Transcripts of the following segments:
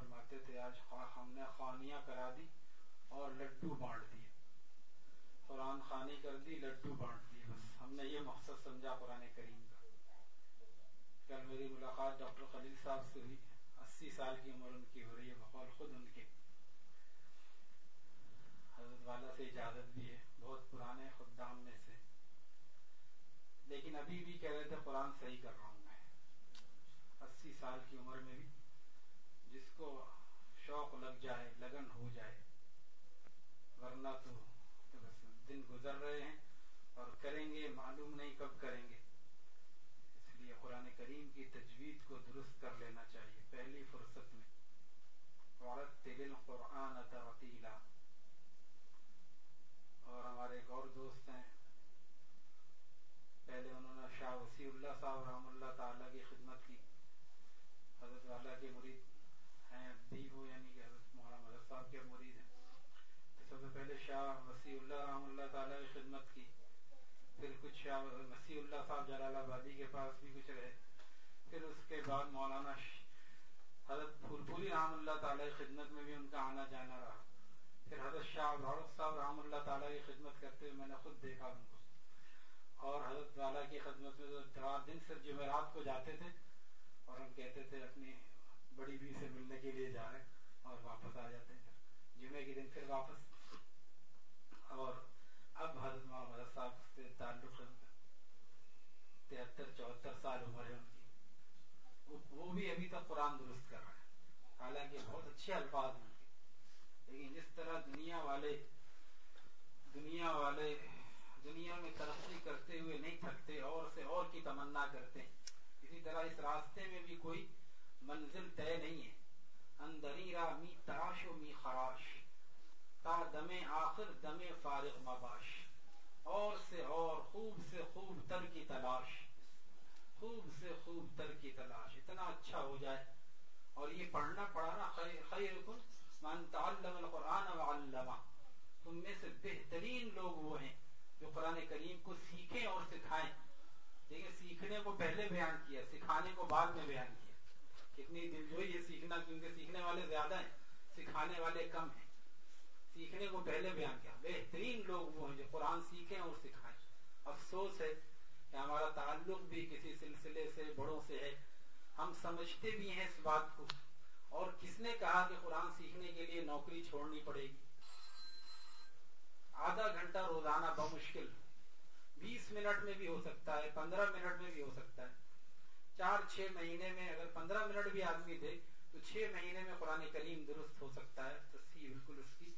فرماتے تھے، آج ہم نے خانیاں کرا دی اور لڈو بانٹ دیے۔ قرآن خانی کر دی، لڈو بانٹ دی بس ہم نے یہ مقصد سمجھا قرآن کریم کا۔ کل میری ملاقات ڈاکٹر خلیل صاحب سے ہوئی۔ اسی سال کی عمر ان کی ہو رہی ہے، بقول خود ان کے۔ حضرت والا سے اجازت بھی ہے، بہت پرانے خدام میں سے۔ لیکن ابھی بھی کہہ رہے تھے، قرآن صحیح کر رہا ہوں میں۔ اسی سال کی عمر میں بھی۔ جس کو شوق لگ جائے، لگن ہو جائے، ورنہ تو بس دن گزر رہے ہیں اور کریں گے، معلوم نہیں کب کریں گے۔ اس لیے قرآن کریم کی تجوید کو درست کر لینا چاہیے۔ پہلی فرصت میں۔ عورت تل قرآن ترتیلا اور ہمارے ایک اور دوست ہیں۔ پہلے انہوں نے شاہ وسیع اللہ صاحب رحم اللہ تعالیٰ کی خدمت کی۔ حضرت والا کے مرید ہیں بھی وہ یعنی کہ حضرت مولانا مدر صاحب کے مرید ہیں۔ سب سے پہلے شاہ وسیع اللہ رحم اللہ تعالیٰ کی خدمت کی۔ پھر کچھ شاہ وسیع اللہ صاحب جلال آبادی کے پاس بھی کچھ رہے۔ پھر اس کے بعد مولانا حضرت پھول پھولی رحم اللہ تعالیٰ کی خدمت میں بھی ان کا آنا جانا رہا۔ پھر حضرت شاہ عبدالرف صاحب رحم اللہ تعالیٰ کی خدمت کرتے ہوئے میں نے خود دیکھا ان کو۔ اور حضرت والا کی خدمت میں تو دن صرف جمعرات کو جاتے تھے اور ہم کہتے تھے اپنی بڑی بی سے ملنے کے لیے جا رہے اور واپس آ جاتے تھے جمعے کے دن پھر واپس۔ اور اب حضرت محمد صاحب سے تعلق تہتر، چوہتر سال عمر ہے ان کی۔ وہ بھی ابھی تک قرآن درست کر رہے ہیں حالانکہ بہت اچھے الفاظ ہیں۔ لیکن جس طرح دنیا والے دنیا والے دنیا میں ترقی کرتے ہوئے نہیں تھکتے، اور سے اور کی تمنا کرتے ہیں۔ اسی طرح اس راستے میں بھی کوئی منزل طے نہیں ہے۔ اندری را می تراش و می خراش۔ تا دم آخر، دم فارغ مباش۔ اور سے اور، خوب سے خوب تر کی تلاش۔ خوب سے خوب تر کی تلاش۔ اتنا اچھا ہو جائے۔ اور یہ پڑھنا، پڑھانا خیر من تعلم القرآن وعلمہ تم میں سے بہترین لوگ وہ ہیں جو قرآن کریم کو سیکھیں اور سکھائیں۔ دیکھیں، سیکھنے کو پہلے بیان کیا، سکھانے کو بعد میں بیان کیا۔ کتنی دل جو یہ سیکھنا کیونکہ سیکھنے والے زیادہ ہیں، سکھانے والے کم ہیں۔ سیکھنے کو پہلے بیان کیا۔ بہترین لوگ وہ ہیں جو قرآن سیکھیں اور سکھائیں۔ افسوس ہے کہ ہمارا تعلق بھی کسی سلسلے سے بڑوں سے ہے۔ ہم سمجھتے بھی ہیں اس بات کو۔ اور کس نے کہا کہ قرآن سیکھنے کے لیے نوکری چھوڑنی پڑے گی؟ آدھا گھنٹہ روزانہ بمشکل۔ بیس منٹ میں بھی ہو سکتا ہے، پندرہ منٹ میں بھی ہو سکتا ہے۔ چار چھ مہینے میں اگر پندرہ منٹ بھی آدمی دے تو چھ مہینے میں قرآن کریم درست ہو سکتا ہے تصحیح بالکل اس کی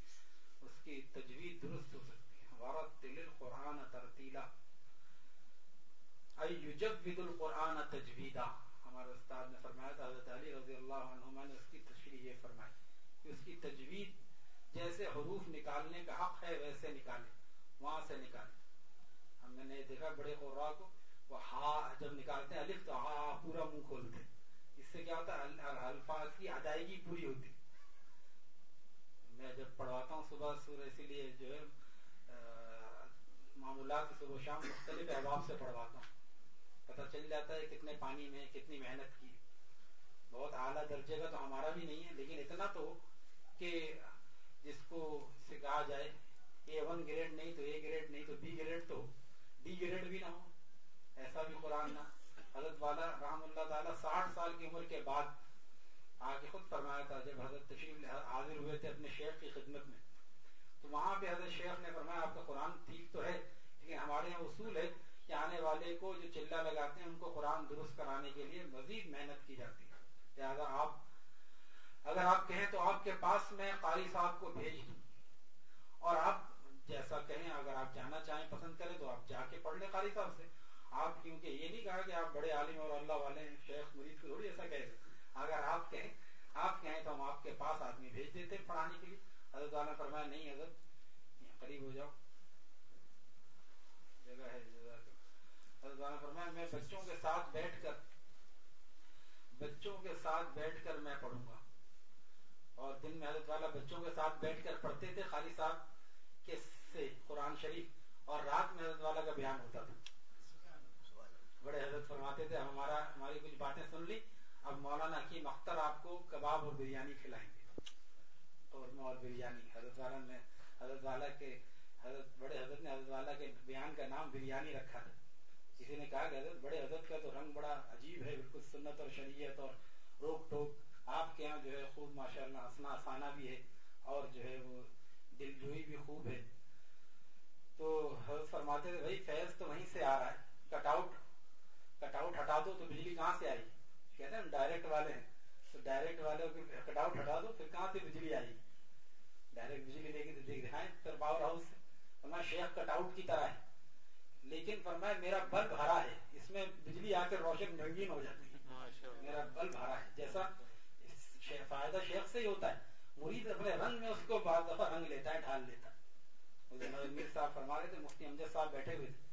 اس کی تجویز درست ہو سکتی ہے۔ ہمارا تل القرآن ترتیلا ایجب القرآن تجویدہ ہمارے استاد نے فرمایا تھا، حضرت علی رضی اللہ عنہ نے اس کی تشریح یہ فرمائی کہ اس کی تجوید جیسے حروف نکالنے کا حق ہے، ویسے نکالے، وہاں سے نکالے۔ ہم نے دیکھا، بڑے قرا کو ہا جب نکالتے ہیں، الف تو ہا، پورا منہ کھولتے اس سے کیا ہوتا ہے؟ الفاظ کی ادائیگی پوری ہوتی۔ میں جب پڑھواتا ہوں صبح سور، اسی لیے جو ہے معمولات صبح شام مختلف احباب سے پڑھواتا ہوں۔ پتہ چل جاتا ہے کتنے پانی میں، کتنی محنت کی۔ بہت اعلیٰ درجے کا تو ہمارا بھی نہیں ہے، لیکن اتنا تو کہ جس کو سے کہا جائے اے ون گریڈ نہیں تو اے گریڈ نہیں تو بی گریڈ تو ڈی گریڈ بھی نہ ہو۔ ایسا بھی قرآن نہ۔ حضرت والا رحم اللہ تعالیٰ ساٹھ سال کی عمر کے بعد آگے خود فرمایا تھا جب حضرت تشریف حاضر ہوئے تھے اپنے شیخ کی خدمت میں۔ تو وہاں پہ حضرت شیخ نے فرمایا، آپ کا قرآن ٹھیک تو ہے، لیکن ہمارے یہاں اصول ہے کہ آنے والے کو جو چلا لگاتے ہیں، ان کو قرآن درست کرانے کے لیے مزید محنت کی جاتی ہے۔ لہٰذا آپ، اگر آپ کہیں تو آپ کے پاس میں قاری صاحب کو بھیج دوں۔ اور آپ جیسا کہیں، اگر آپ جانا چاہیں پسند کریں تو آپ جا کے پڑھ لیں قاری صاحب سے۔ آپ کیونکہ یہ نہیں کہا کہ آپ بڑے عالم اور اللہ والے ہیں، شیخ مرید کو تھوڑی ایسا کہہ اگر آپ کہیں آپ کہیں تو ہم آپ کے پاس آدمی بھیج دیتے پڑھانے کے لیے۔ حضرت والا فرمایا، نہیں حضرت قریب ہو جاؤ۔ جگہ ہے حضرت والا فرمایا، میں بچوں کے ساتھ بیٹھ کر، بچوں کے ساتھ بیٹھ کر میں پڑھوں گا۔ اور دن میں حضرت والا بچوں کے ساتھ بیٹھ کر پڑھتے تھے خالی صاحب کے سے قرآن شریف، اور رات میں حضرت والا کا بیان ہوتا تھا۔ بڑے حضرت فرماتے تھے، ہمارا ہماری کچھ باتیں سن لی۔ اب مولانا حکیم اختر آپ کو کباب اور بریانی کھلائیں گے۔ قورمہ اور بریانی، حضرت والا نے حضرت والا کے حضرت بڑے حضرت نے حضرت والا کے بیان کا نام بریانی رکھا تھا۔ کسی نے کہا کہ حضرت بڑے حضرت کا تو رنگ بڑا عجیب ہے، بالکل سنت اور شریعت اور روک ٹوک۔ آپ کے یہاں جو ہے خوب ماشاء اللہ ہنسنا آسانہ بھی ہے اور جو ہے وہ دل جوئی بھی خوب ہے۔ تو حضرت فرماتے تھے، بھائی فیض تو وہیں سے آ رہا ہے۔ Cut out. کٹ آؤٹ ہٹا دو تو بجلی کہاں سے آئی کہتے ہیں ڈائریکٹ والے ہیں تو ڈائریکٹ والے کٹ آؤٹ ہٹا دو پھر کہاں سے بجلی آئی ڈائریکٹ بجلی لے کے دیکھ دکھائیں پھر پاور ہاؤس فرمایا شیخ کٹ آؤٹ کی طرح ہے لیکن فرمایا میرا بلب ہرا ہے اس میں بجلی آ کے روشن رنگین ہو جاتی ہے میرا بلب ہرا ہے جیسا فائدہ شیخ سے ہی ہوتا ہے مرید اپنے رنگ میں اس کو بعض دفعہ رنگ لیتا ہے ڈھال لیتا ہے میر صاحب فرما رہے تھے مفتی امجد صاحب بیٹھے ہوئے تھے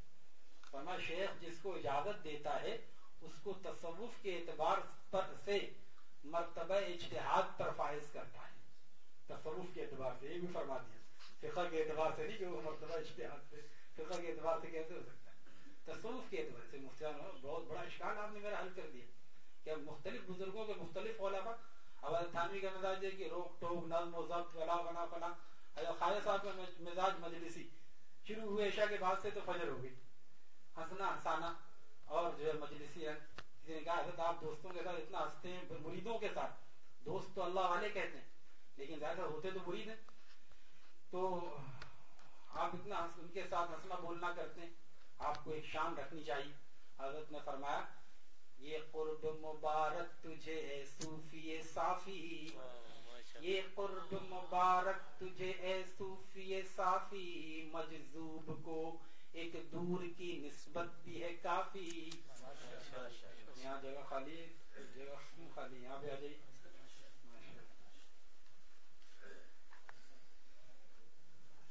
فرما شیخ، جس کو اجازت دیتا ہے، اس کو تصوف کے اعتبار پر سے مرتبہ اجتہاد پر فائز کرتا ہے۔ تصوف کے اعتبار سے، یہ بھی فرما دیا۔ فقہ کے اعتبار سے نہیں کہ وہ مرتبہ اجتہاد سے، فقہ کے اعتبار سے کیسے ہو سکتا ہے؟ تصوف کے اعتبار سے، مفتیان بہت بڑا اشکال آپ نے میرا حل کر دیا۔ کہ مختلف بزرگوں کے مختلف علماء، اب تھانوی کا مزاج ہے کہ روک ٹوک نظم و ضبط فلا فلا فلا خالد صاحب کا مزاج مجلسی، شروع ہوئے عشاء کے بعد سے تو فجر ہو گئی۔ ہنسنا، ہنسانا۔ اور جو ہے مجلسی ہے، کسی نے کہا، حضرت آپ دوستوں کے ساتھ اتنا ہنستے ہیں مریدوں کے ساتھ۔ دوست تو اللہ والے کہتے ہیں، لیکن زیادہ ہوتے تو مرید ہیں۔ تو آپ اتنا ان کے ساتھ ہنسنا، بولنا کرتے ہیں۔ آپ کو ایک شان رکھنی چاہیے۔ حضرت نے فرمایا، یہ قرب مبارک تجھے اے صوفی صافی۔ یہ قرب مبارک تجھے اے صوفی صافی۔ مجذوب کو ایک دور کی نسبت بھی ہے کافی۔ یہاں جگہ خالی جگہ خالی یہاں پہ آ جائیے۔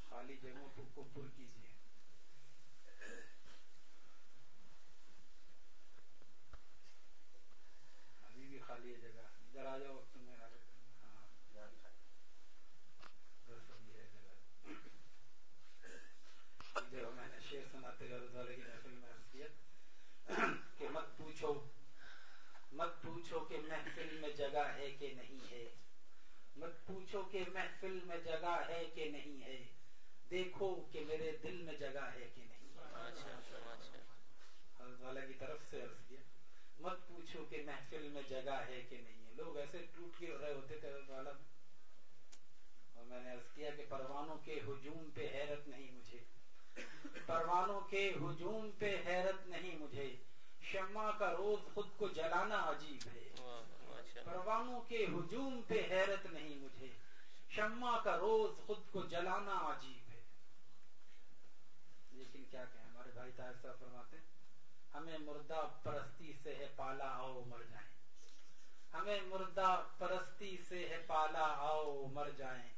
خالی جگہوں کو پر کیجیے۔ ابھی بھی خالی ہے جگہ۔ ادھر آ جاؤ میں نے شیر سناتے والے کی محفل میں عرض کیا کہ مت پوچھو مت پوچھو کہ محفل میں جگہ ہے کہ نہیں ہے۔ مت پوچھو کہ محفل میں جگہ ہے کہ نہیں ہے۔ دیکھو کہ میرے دل میں جگہ ہے کہ نہیں۔ حضرت والا کی طرف سے عرض کیا، مت پوچھو کہ محفل میں جگہ ہے کہ نہیں ہے۔ لوگ ایسے ٹوٹ کے رہے ہوتے تھے حضرت والا میں۔ اور میں نے عرض کیا کہ پروانوں کے ہجوم پہ حیرت نہیں مجھے۔ پروانوں کے ہجوم پہ حیرت نہیں مجھے۔ شمع کا روز خود کو جلانا عجیب ہے۔ پروانوں کے ہجوم پہ حیرت نہیں مجھے۔ شمع کا روز خود کو جلانا عجیب ہے۔ لیکن کیا کہ ہمارے بھائی طاہر صاحب فرماتے ہمیں مردہ پرستی سے ہے پالا آؤ مر جائیں۔ ہمیں مردہ پرستی سے ہے پالا آؤ مر جائیں۔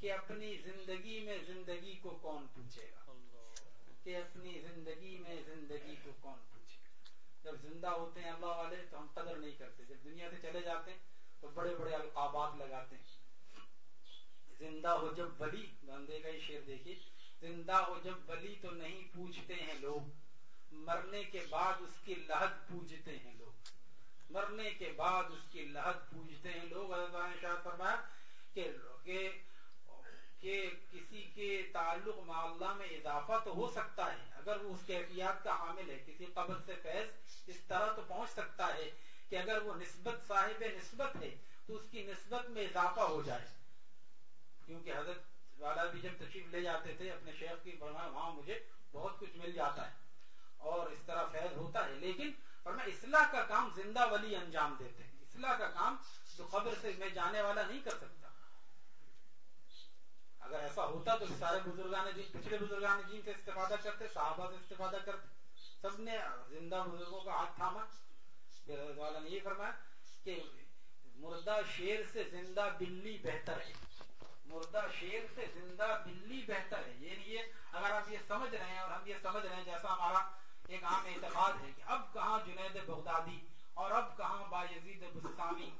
کہ اپنی زندگی میں زندگی کو کون پوچھے گا؟ کہ اپنی زندگی میں زندگی کو کون پوچھے؟ جب زندہ ہوتے ہیں اللہ والے تو ہم قدر نہیں کرتے۔ جب دنیا سے چلے جاتے ہیں تو بڑے بڑے القابات لگاتے ہیں۔ زندہ ہو جب ولی بندے کا ہی شیر دیکھیے۔ زندہ ہو جب ولی تو نہیں پوچھتے ہیں لوگ۔ مرنے کے بعد اس کی لہد پوجتے ہیں لوگ۔ مرنے کے بعد اس کی لہد پوجتے ہیں لوگ۔ فرمایا کہ کہ کسی کے تعلق مع اللہ میں اضافہ تو ہو سکتا ہے، اگر وہ اس کیفیات کا حامل ہے، کسی قبر سے فیض اس طرح تو پہنچ سکتا ہے کہ اگر وہ نسبت صاحب نسبت ہے تو اس کی نسبت میں اضافہ ہو جائے۔ کیونکہ حضرت والا بھی جب تشریف لے جاتے تھے، اپنے شیخ کی فرمایا، وہاں مجھے بہت کچھ مل جاتا ہے اور اس طرح فیض ہوتا ہے۔ لیکن فرمایا، اصلاح کا کام زندہ ولی انجام دیتے ہیں۔ اصلاح کا کام جو قبر سے میں جانے والا نہیں کر سکتا۔ اگر ایسا ہوتا تو سارے بزرگان جن پچھلے بزرگان جن سے استفادہ کرتے، صحابہ سے استفادہ کرتے، سب نے زندہ بزرگوں کا ہاتھ تھاما۔ والا نے یہ فرمایا کہ مردہ شیر سے زندہ بلی بہتر ہے۔ مردہ شیر سے زندہ بلی بہتر ہے۔ یعنی یہ اگر آپ یہ سمجھ رہے ہیں اور ہم یہ سمجھ رہے ہیں، جیسا ہمارا ایک عام اعتقاد ہے کہ اب کہاں جنید بغدادی اور اب کہاں با یزید بستانی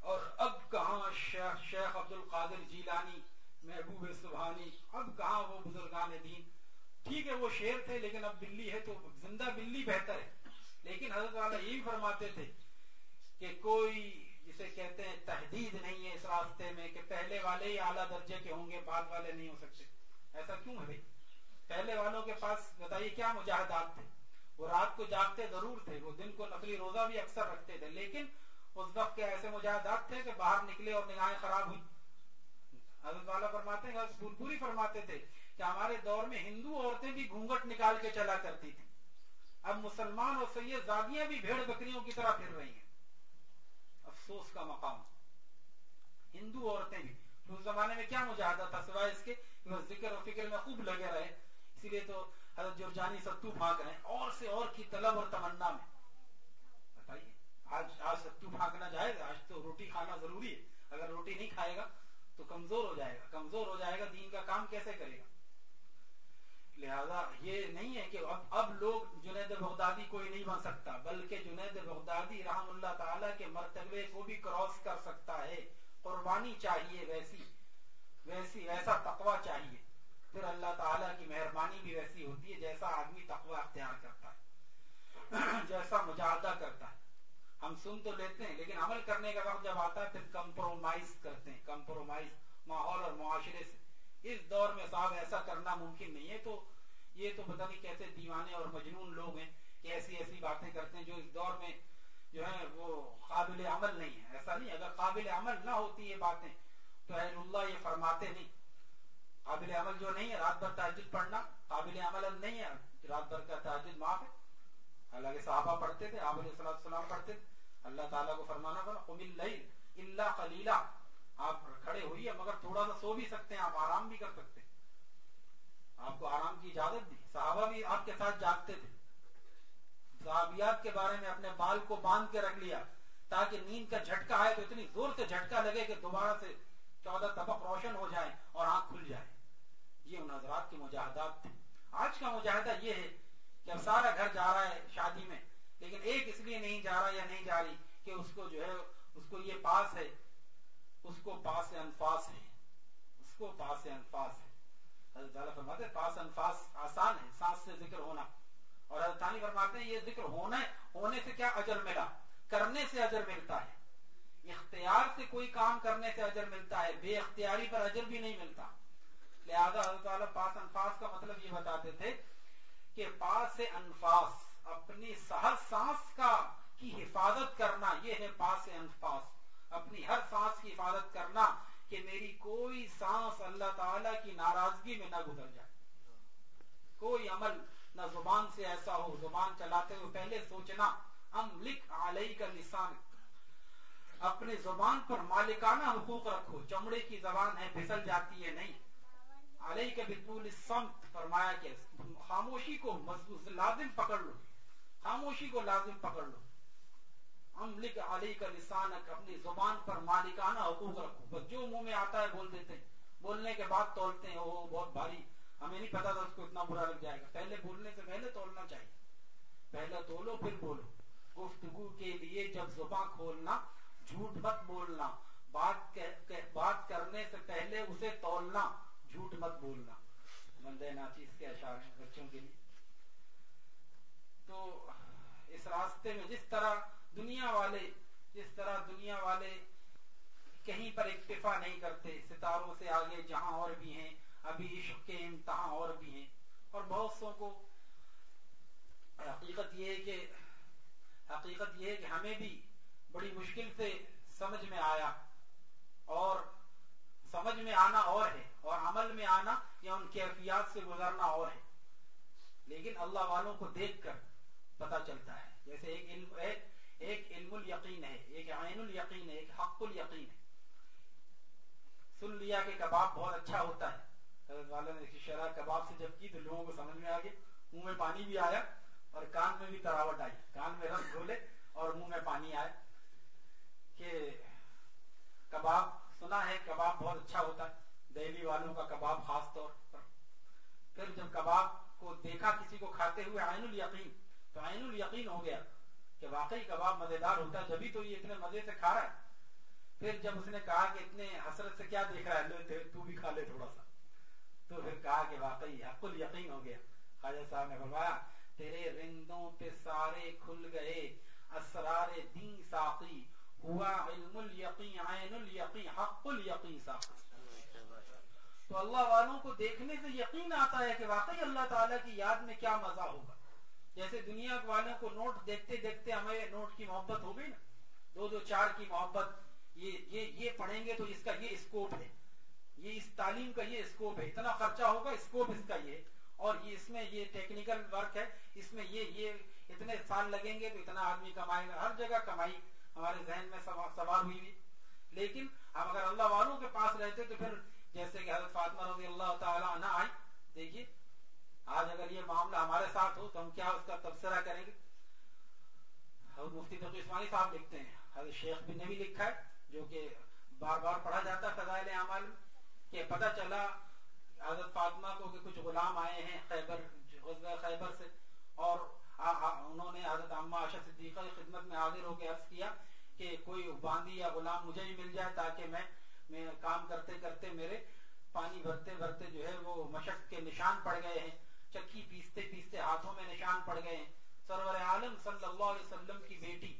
اور اب کہاں شیخ شیخ عبد القادر جیلانی محبوب سبحانی اب کہاں وہ بزرگان دین؟ ٹھیک ہے، وہ شیر تھے، لیکن اب بلی ہے تو زندہ بلی بہتر ہے۔ لیکن حضرت والا یہی فرماتے تھے کہ کوئی جسے کہتے ہیں تحدید نہیں ہے اس راستے میں کہ پہلے والے ہی اعلیٰ درجے کے ہوں گے، بعد والے نہیں ہو سکتے۔ ایسا کیوں ہے بھائی؟ پہلے والوں کے پاس بتائیے کیا مجاہدات تھے؟ وہ رات کو جاگتے ضرور تھے، وہ دن کو نقلی روزہ بھی اکثر رکھتے تھے، لیکن اس وقت کے ایسے مجاہدات تھے کہ باہر نکلے اور نگاہیں خراب ہوئی حضرت والا فرماتے ہیں پوری فرماتے تھے کہ ہمارے دور میں ہندو عورتیں بھی گھونگٹ نکال کے چلا کرتی تھی اب مسلمان اور سید زادیاں بھی بھیڑ بکریوں کی طرح پھر رہی ہیں۔ افسوس کا مقام۔ ہندو عورتیں بھی۔ اس زمانے میں کیا مجاہدہ تھا؟ سوائے اس کے ذکر و فکر میں خوب لگے رہے۔ اسی لیے تو حضرت جرجانی ستو پھانک رہے ہیں۔ اور سے اور کی طلب اور تمنا میں۔ بتائیے، آج آج ستو پھانکنا جائے گا آج تو روٹی کھانا ضروری ہے۔ اگر روٹی نہیں کھائے گا تو کمزور ہو جائے گا۔ کمزور ہو جائے گا، دین کا کام کیسے کرے گا؟ لہذا یہ نہیں ہے کہ اب اب لوگ جنید بغدادی کوئی نہیں بن سکتا، بلکہ جنید بغدادی رحم اللہ تعالی کے مرتبے کو بھی کراس کر سکتا ہے۔ قربانی چاہیے ویسی ویسی، ویسا تقوی چاہیے۔ پھر اللہ تعالیٰ کی مہربانی بھی ویسی ہوتی ہے، جیسا آدمی تقوی اختیار کرتا ہے، جیسا مجاہدہ کرتا ہے۔ ہم سن تو لیتے ہیں، لیکن عمل کرنے کا وقت جب آتا ہے، پھر کمپرومائز کرتے ہیں کمپرومائز ماحول اور معاشرے سے۔ اس دور میں صاحب ایسا کرنا ممکن نہیں ہے، تو یہ تو پتہ نہیں کیسے دیوانے اور مجنون لوگ ہیں کہ ایسی ایسی باتیں کرتے ہیں جو اس دور میں جو ہے وہ قابل عمل نہیں ہے۔ ایسا نہیں، اگر قابل عمل نہ ہوتی یہ باتیں، تو اہل اللہ یہ فرماتے نہیں۔ قابل عمل جو نہیں ہے، رات بھر تاجد پڑھنا قابل عمل نہیں ہے۔ رات بھر کا تاجد معاف ہے۔ حالانکہ صحابہ پڑھتے تھے علیہ السلام پڑھتے تھے۔ اللہ تعالیٰ کو فرمانا بنا قم اللیل الا قلیلا۔ آپ کھڑے ہوئیے، مگر تھوڑا سا سو بھی سکتے ہیں، آپ آرام بھی کر سکتے ہیں۔ آپ کو آرام کی اجازت دی صحابہ بھی آپ کے ساتھ جاگتے تھے۔ صحابیات کے بارے میں اپنے بال کو باندھ کے رکھ لیا، تاکہ نیند کا جھٹکا آئے تو اتنی زور سے جھٹکا لگے کہ دوبارہ سے چودہ طبق روشن ہو جائے اور آنکھ کھل جائے یہ ان حضرات کے مجاہدات تھے۔ آج کا مجاہدہ یہ ہے کہ اب سارا گھر جا رہا ہے شادی میں۔ لیکن ایک اس لیے نہیں جا رہا یا نہیں جا رہی کہ اس کو جو ہے، اس کو یہ پاس ہے، اس کو پاس انفاس ہے، اس کو پاس انفاس ہے۔ حضرت فرماتے پاس انفاس آسان ہے، سانس سے ذکر ہونا۔ اور حضرت ثانی فرماتے ہیں، یہ ذکر ہونا ہے، ہونے سے کیا اجر ملا؟ کرنے سے اجر ملتا ہے۔ اختیار سے کوئی کام کرنے سے اجر ملتا ہے، بے اختیاری پر اجر بھی نہیں ملتا۔ لہذا حضرت تعالیٰ پاس انفاس کا مطلب یہ بتاتے تھے کہ پاس انفاس اپنی ہر سانس کا کی حفاظت کرنا، یہ ہے پاس انفاس اپنی ہر سانس کی حفاظت کرنا کہ میری کوئی سانس اللہ تعالی کی ناراضگی میں نہ گزر جائے۔ کوئی عمل نہ زبان سے ایسا ہو، زبان چلاتے ہوئے پہلے سوچنا، ام لکھ علیہ کا لسان اپنے زبان پر مالکانہ حقوق رکھو، چمڑے کی زبان ہے، پھسل جاتی ہے، نہیں۔ علیہ کے بالکل سمت فرمایا کہ خاموشی کو لازم پکڑ لو۔ خاموشی کو لازم پکڑ لو۔ املک علی کا لسان اپنی زبان پر مالکانہ حقوق رکھو۔ بس جو منہ میں آتا ہے بول دیتے ہیں۔ بولنے کے بعد تولتے ہیں۔ وہ بہت بھاری۔ ہمیں نہیں پتا تھا اس کو اتنا برا لگ جائے گا۔ پہلے بولنے سے پہلے تولنا چاہیے۔ پہلے تولو، پھر بولو۔ گفتگو کے لیے جب زبان کھولنا، جھوٹ مت بولنا۔ بات بات کرنے سے پہلے اسے تولنا، جھوٹ مت بولنا۔ مندے ناچیز کے اشار ہیں بچوں کے لیے تو اس راستے میں جس طرح دنیا والے، جس طرح دنیا والے کہیں پر اکتفا نہیں کرتے، ستاروں سے آگے جہاں اور بھی ہیں، ابھی عشق کے امتحان اور بھی ہیں۔ اور بہت سو کو حقیقت یہ ہے کہ، حقیقت یہ ہے کہ ہمیں بھی بڑی مشکل سے سمجھ میں آیا اور سمجھ میں آنا اور ہے اور عمل میں آنا یا ان کیفیات سے گزرنا اور ہے۔ لیکن اللہ والوں کو دیکھ کر پتا چلتا ہے۔ جیسے ایک علم ہے ایک علم الیقین ہے، ایک عین الیقین ہے، ایک حق الیقین ہے۔ سن لیا کہ کباب بہت اچھا ہوتا ہے۔ حضرت والا نے شرح کباب سے جب کی تو لوگوں کو سمجھ میں آ گیا۔ منہ میں پانی بھی آیا اور کان میں بھی تراوٹ آئی۔ کان میں رس گھولے اور منہ میں پانی آئے کہ کباب، سنا ہے کباب بہت اچھا ہوتا ہے۔ دہلی والوں کا کباب خاص طور پر۔ پھر جب کباب کو دیکھا، کسی کو کھاتے ہوئے عین الیقین تو عین الیقین ہو گیا کہ واقعی کباب مزیدار ہوتا ہے، جبھی تو یہ اتنے مزے سے کھا رہا ہے۔ پھر جب اس نے کہا کہ اتنے حسرت سے کیا دیکھ رہا ہے تو بھی کھا لے تھوڑا سا۔ تو پھر کہا کہ واقعی حق الیقین ہو گیا۔ خواجہ صاحب نے فرمایا، تیرے رندوں پہ سارے کھل گئے، اسرار دین ساقی، ہوا علم الیقین، عین الیقین، حق الیقین ساقی۔ تو اللہ والوں کو دیکھنے سے یقین آتا ہے کہ واقعی اللہ تعالیٰ کی یاد میں کیا مزہ ہوگا۔ جیسے دنیا والوں کو نوٹ دیکھتے دیکھتے ہمیں نوٹ کی محبت ہو گئی نا۔ دو دو چار کی محبت، یہ یہ یہ پڑھیں گے تو اس کا یہ اسکوپ ہے۔ یہ اس تعلیم کا یہ اسکوپ ہے۔ اتنا خرچہ ہوگا اسکوپ اس کا یہ اور یہ اس میں یہ ٹیکنیکل ورک ہے۔ اس میں یہ یہ اتنے سال لگیں گے تو اتنا آدمی کمائے گا۔ ہر جگہ کمائی ہمارے ذہن میں سوار ہوئی ہوئی۔ لیکن ہم اگر اللہ والوں کے پاس رہتے تو پھر جیسے کہ حضرت فاطمہ رضی اللہ تعالیٰ عنہ آئی دیکھیے۔ آج اگر یہ معاملہ ہمارے ساتھ ہو تو ہم کیا اس کا تبصرہ کریں گے؟ حضرت مفتی تقی عثمانی صاحب لکھتے ہیں، حضرت شیخ بھی نے بھی لکھا ہے، جو کہ بار بار پڑھا جاتا ہے فضائل اعمال کہ پتہ چلا حضرت فاطمہ کو کہ کچھ غلام آئے ہیں خیبر، غزوہ خیبر سے، اور انہوں نے حضرت عامہ عائشہ صدیقہ کی خدمت میں حاضر ہو کے عرض کیا کہ کوئی باندی یا غلام مجھے بھی مل جائے تاکہ میں میں کام کرتے کرتے میرے پانی بھرتے بھرتے جو ہے وہ مشق کے نشان پڑ گئے ہیں۔ چکی پیستے پیستے ہاتھوں میں نشان پڑ گئے ہیں۔ سرور عالم صلی اللہ علیہ وسلم کی بیٹی،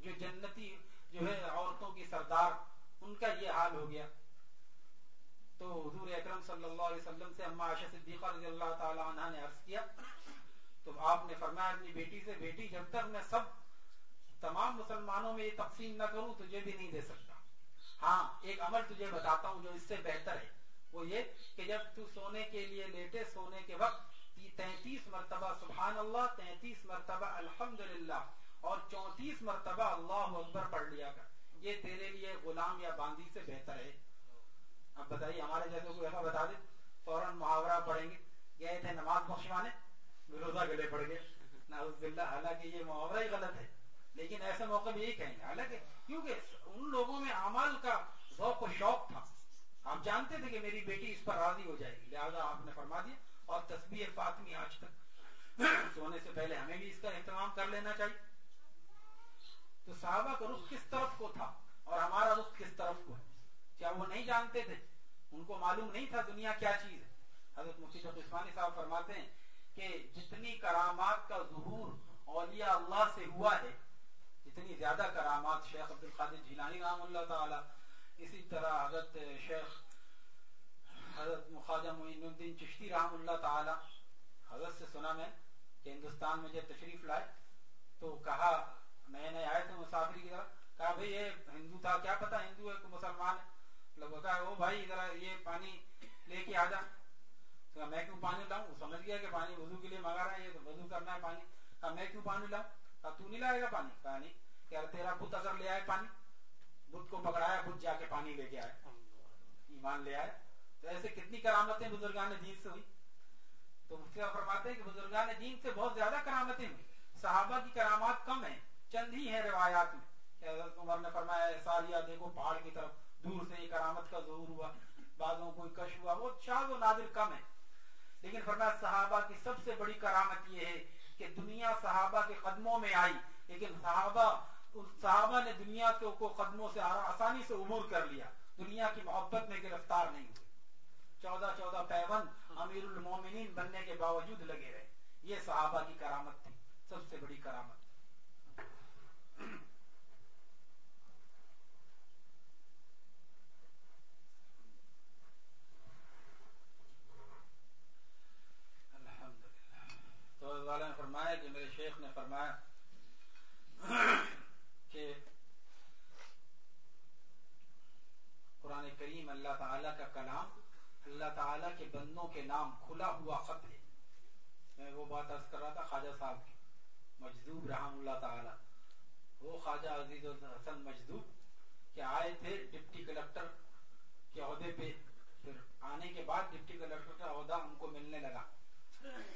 جو جنتی جو ہے عورتوں کی سردار، ان کا یہ حال ہو گیا۔ تو حضور اکرم صلی اللہ علیہ وسلم سے اما عائشہ صدیقہ رضی اللہ تعالی عنہ نے عرض کیا، تو آپ نے فرمایا، اپنی بیٹی سے، بیٹی، جب تک میں سب تمام مسلمانوں میں یہ تقسیم نہ کروں، تجھے بھی نہیں دے سکتا۔ ہاں ایک عمل تجھے بتاتا ہوں جو اس سے بہتر ہے۔ وہ یہ کہ جب تو سونے کے لیے لیٹے، سونے کے وقت تینتیس مرتبہ سبحان اللہ، تینتیس مرتبہ الحمد اور چونتیس مرتبہ اللہ اکبر پڑھ لیا کر۔ یہ تیرے لیے غلام یا باندی سے بہتر ہے۔ اب بتائیے، ہمارے جیسے کوئی ایسا بتا دے، فوراً محاورہ پڑھیں گے۔ گئے تھے نماز بخشوانے روزہ گلے پڑ گئے۔ نعوذ باللہ حالانکہ یہ محاورہ ہی غلط ہے۔ لیکن ایسے موقع میں یہی کہیں گے۔ حالانکہ کیونکہ ان لوگوں میں اعمال کا ذوق و شوق تھا۔ آپ جانتے تھے کہ میری بیٹی اس پر راضی ہو جائے گی، لہٰذا آپ نے فرما دیا اور تصویر فاطمی آج تک سونے سے پہلے ہمیں بھی اس کا اہتمام کر لینا چاہیے۔ تو صحابہ کا رخ کس طرف کو تھا اور ہمارا رخ کس طرف کو ہے؟ کیا وہ نہیں جانتے تھے؟ ان کو معلوم نہیں تھا دنیا کیا چیز ہے۔ حضرت مفتی عثمانی صاحب فرماتے ہیں کہ جتنی کرامات کا ظہور اولیاء اللہ سے ہوا ہے، جتنی زیادہ کرامات شیخ عبد القادر جیلانی رحم اللہ تعالی، اسی طرح حضرت شیخ حضرت مخواجہ معین الدین چشتی رحم اللہ تعالی، حضرت سے سنا میں کہ ہندوستان میں جب تشریف لائے تو کہا، نئے نئے آئے تھے مسافری کی طرح کہا بھائی یہ ہندو تھا، کیا پتا ہندو ہے کہ مسلمان ہے؟ لوگ کہا، او بھائی ذرا یہ پانی لے کے آ جا۔ کہا، میں کیوں پانی لاؤں؟ سمجھ گیا کہ پانی وضو کے لیے منگا رہا ہے، یہ تو وضو کرنا ہے پانی۔ کہا، میں کیوں پانی لاؤں؟ کہا، تو نہیں لائے گا پانی؟ کہا، نہیں۔ کہ تیرا بت اگر لے آئے پانی، بت کو پکڑایا، بت جا کے پانی لے کے آئے۔ ایمان لے آئے۔ ایسے کتنی کرامتیں بزرگان دین سے ہوئی؟ تو مفتی فرماتے ہیں کہ بزرگان دین سے بہت زیادہ کرامتیں ہوئی۔ صحابہ کی کرامات کم ہیں، چند ہی ہیں روایات میں۔ کہ حضرت عمر نے فرمایا ساریہ دیکھو پہاڑ کی طرف، دور سے یہ کرامت کا ظہور ہوا، بعضوں کوئی کش ہوا، وہ شاذ و نادر کم ہے لیکن فرمایا، صحابہ کی سب سے بڑی کرامت یہ ہے کہ دنیا صحابہ کے قدموں میں آئی۔ لیکن صحابہ صحابہ نے دنیا کو قدموں سے آسانی سے عبور کر لیا۔ دنیا کی محبت میں گرفتار نہیں ہوئی چودہ چودہ پیون امیر المومنین بننے کے باوجود لگے رہے۔ یہ صحابہ کی کرامت تھی، سب سے بڑی کرامت۔ تو والا نے فرمایا کہ میرے شیخ نے فرمایا کہ قرآن کریم اللہ تعالی کا کلام اللہ تعالیٰ کے بندوں کے نام کھلا ہوا خط ہے۔ میں وہ بات عرض کر رہا تھا خواجہ صاحب کی۔ مجدوب رحم اللہ تعالیٰ۔ وہ خواجہ عزیز الحسن مجدوب کہ آئے تھے ڈپٹی کلکٹر کے عہدے پہ۔ پھر آنے کے بعد ڈپٹی کلکٹر کا عہدہ ان کو ملنے لگا۔